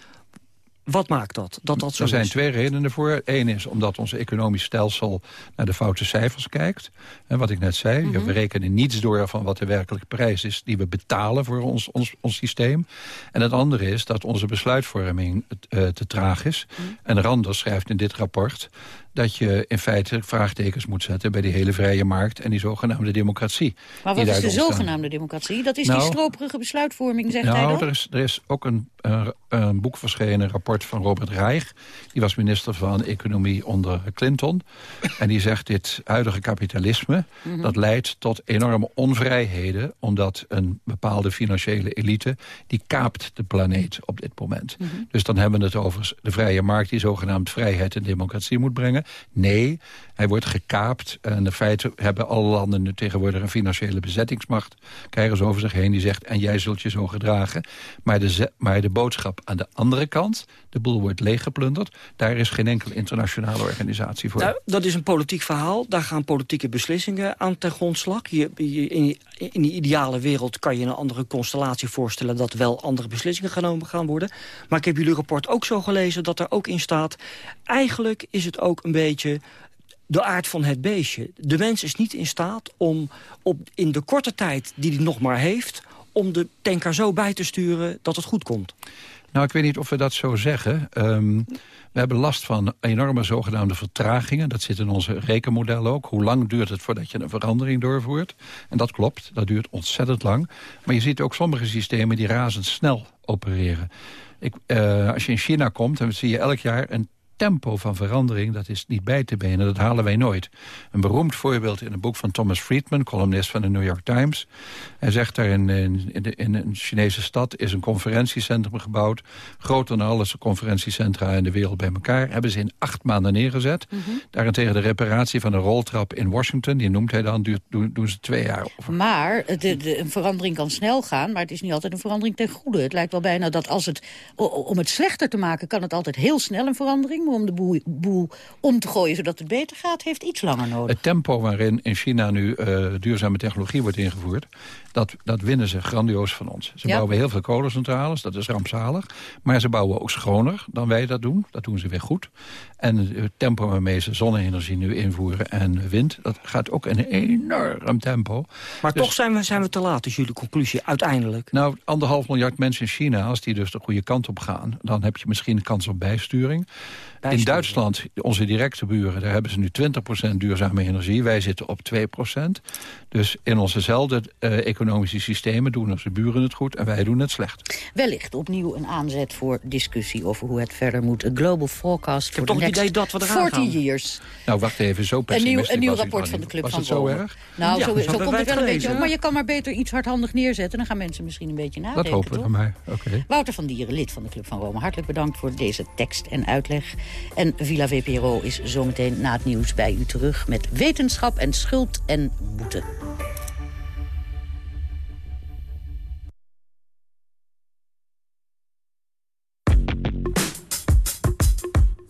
Wat maakt dat? dat, dat zo er zijn is? twee redenen voor. Eén is omdat ons economisch stelsel naar de foute cijfers kijkt. En wat ik net zei, Mhm. we rekenen niets door van wat de werkelijke prijs is... die we betalen voor ons, ons, ons systeem. En het andere is dat onze besluitvorming eh, te traag is. Mhm. En Randers schrijft in dit rapport dat je in feite vraagtekens moet zetten... bij die hele vrije markt en die zogenaamde democratie. Maar wat is de ontstaan. zogenaamde democratie? Dat is Nou, die stroperige besluitvorming, zegt hij Nou, dan? er is, er is ook een, een, een boek verschenen, een rapport van Robert Reich. Die was minister van Economie onder Clinton. En die zegt dit huidige kapitalisme... Mhm. dat leidt tot enorme onvrijheden... omdat een bepaalde financiële elite... die kaapt de planeet op dit moment. Mhm. Dus dan hebben we het over de vrije markt... die zogenaamd vrijheid en democratie moet brengen. Nee, hij wordt gekaapt. En in feite hebben alle landen nu tegenwoordig een financiële bezettingsmacht. Krijgen ze over zich heen die zegt, en jij zult je zo gedragen. Maar de, maar de boodschap aan de andere kant, de boel wordt leeggeplunderd. Daar is geen enkele internationale organisatie voor. Nou, dat is een politiek verhaal. Daar gaan politieke beslissingen aan ten grondslag. In, in die ideale wereld kan je een andere constellatie voorstellen... dat wel andere beslissingen genomen gaan worden. Maar ik heb jullie rapport ook zo gelezen dat er ook in staat... eigenlijk is het ook een beetje de aard van het beestje. De mens is niet in staat om op, in de korte tijd die hij nog maar heeft... om de tanker zo bij te sturen dat het goed komt. Nou, ik weet niet of we dat zo zeggen. Ehm, we hebben last van enorme zogenaamde vertragingen. Dat zit in onze rekenmodellen ook. Hoe lang duurt het voordat je een verandering doorvoert? En dat klopt, dat duurt ontzettend lang. Maar je ziet ook sommige systemen die razendsnel opereren. Ik, eh, als je in China komt, dan zie je elk jaar een tempo van verandering, dat is niet bij te benen. Dat halen wij nooit. Een beroemd voorbeeld in een boek van Thomas Friedman... columnist van de New York Times. Hij zegt daar in, in, in, de- in een Chinese stad... is een conferentiecentrum gebouwd. Groter dan alle conferentiecentra in de wereld bij elkaar. Hebben ze in acht maanden neergezet. Daarentegen de reparatie van een roltrap in Washington... die noemt hij dan, duurt, doen, doen ze twee jaar over. Maar de, de, een verandering kan snel gaan, maar het is niet altijd een verandering ten goede. Het lijkt wel bijna dat als het, om het slechter te maken, kan het altijd heel snel een verandering. Om de boel, boel om te gooien zodat het beter gaat, heeft iets langer nodig. Het tempo waarin in China nu eh, duurzame technologie wordt ingevoerd... Dat, dat winnen ze grandioos van ons. Ze Ja. bouwen heel veel kolencentrales, dat is rampzalig. Maar ze bouwen ook schoner dan wij dat doen. Dat doen ze weer goed. En het tempo waarmee ze zonne-energie nu invoeren en wind... dat gaat ook in een enorm tempo. Maar Dus- toch zijn we, zijn we te laat, is jullie conclusie, uiteindelijk. Nou, anderhalf miljard mensen in China, als die dus de goede kant op gaan... dan heb je misschien een kans op bijsturing. In Duitsland, onze directe buren, daar hebben ze nu 20% duurzame energie. Wij zitten op 2%. Dus in onzezelfde eh, economische systemen doen onze buren het goed... en wij doen het slecht. Wellicht opnieuw een aanzet voor discussie over hoe het verder moet. A global forecast voor de toch het next idee dat we eraan 40 gaan. years. Nou, wacht even, zo Een nieuw, pessimistisch een nieuw was ik rapport van de. Club Was van het zo Rome. erg? Nou, Ja, zo, zo komt het wel een beetje op. Maar je kan maar beter iets hardhandig neerzetten. Dan gaan mensen misschien een beetje nadenken, Dat hopen we van mij. Oké. Wouter van Dieren, lid van de Club van Rome. Hartelijk bedankt voor deze tekst en uitleg. En Villa VPRO is zometeen na het nieuws bij u terug... met wetenschap en schuld en boete.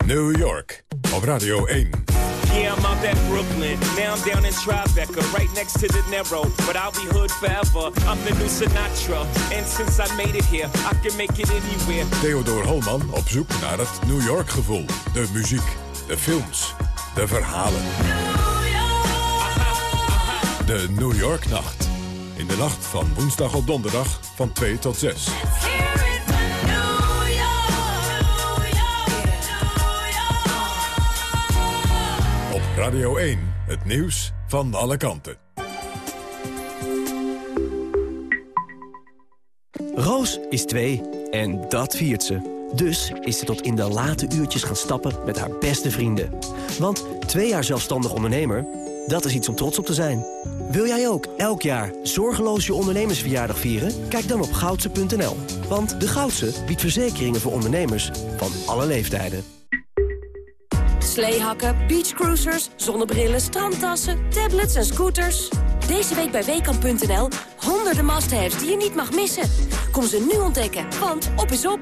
New York op Radio 1. Yeah, I'm out at Brooklyn. Now I'm down in Tribeca, right next to the Narrow. But I'll be hood forever. I'm the new Sinatra. And since I made it here, I can make it anywhere. Theodor Holman op zoek naar het New York gevoel. De muziek, de films, de verhalen. De New York Nacht. In de nacht van woensdag op donderdag van 2 tot 6. Radio 1, het nieuws van alle kanten. Roos is twee en dat viert ze. Dus is ze tot in de late uurtjes gaan stappen met haar beste vrienden. Want twee jaar zelfstandig ondernemer, dat is iets om trots op te zijn. Wil jij ook elk jaar zorgeloos je ondernemersverjaardag vieren? Kijk dan op goudse.nl. Want de Goudse biedt verzekeringen voor ondernemers van alle leeftijden. Sleehakken, beachcruisers, zonnebrillen, strandtassen, tablets en scooters. Deze week bij Weekamp.nl honderden must-haves die je niet mag missen. Kom ze nu ontdekken, want op is op.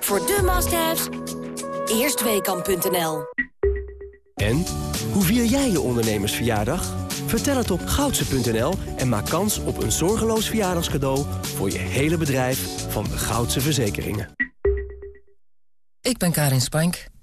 Voor de must-haves, eerst Weekamp.nl. En, hoe vier jij je ondernemersverjaardag? Vertel het op goudse.nl en maak kans op een zorgeloos verjaardagscadeau... voor je hele bedrijf van de Goudse Verzekeringen. Ik ben Karin Spank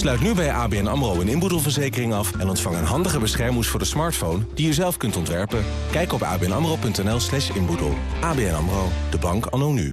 Sluit nu bij ABN AMRO een inboedelverzekering af... en ontvang een handige beschermhoes voor de smartphone die je zelf kunt ontwerpen. Kijk op abnamro.nl slash inboedel. ABN AMRO, de bank anno nu.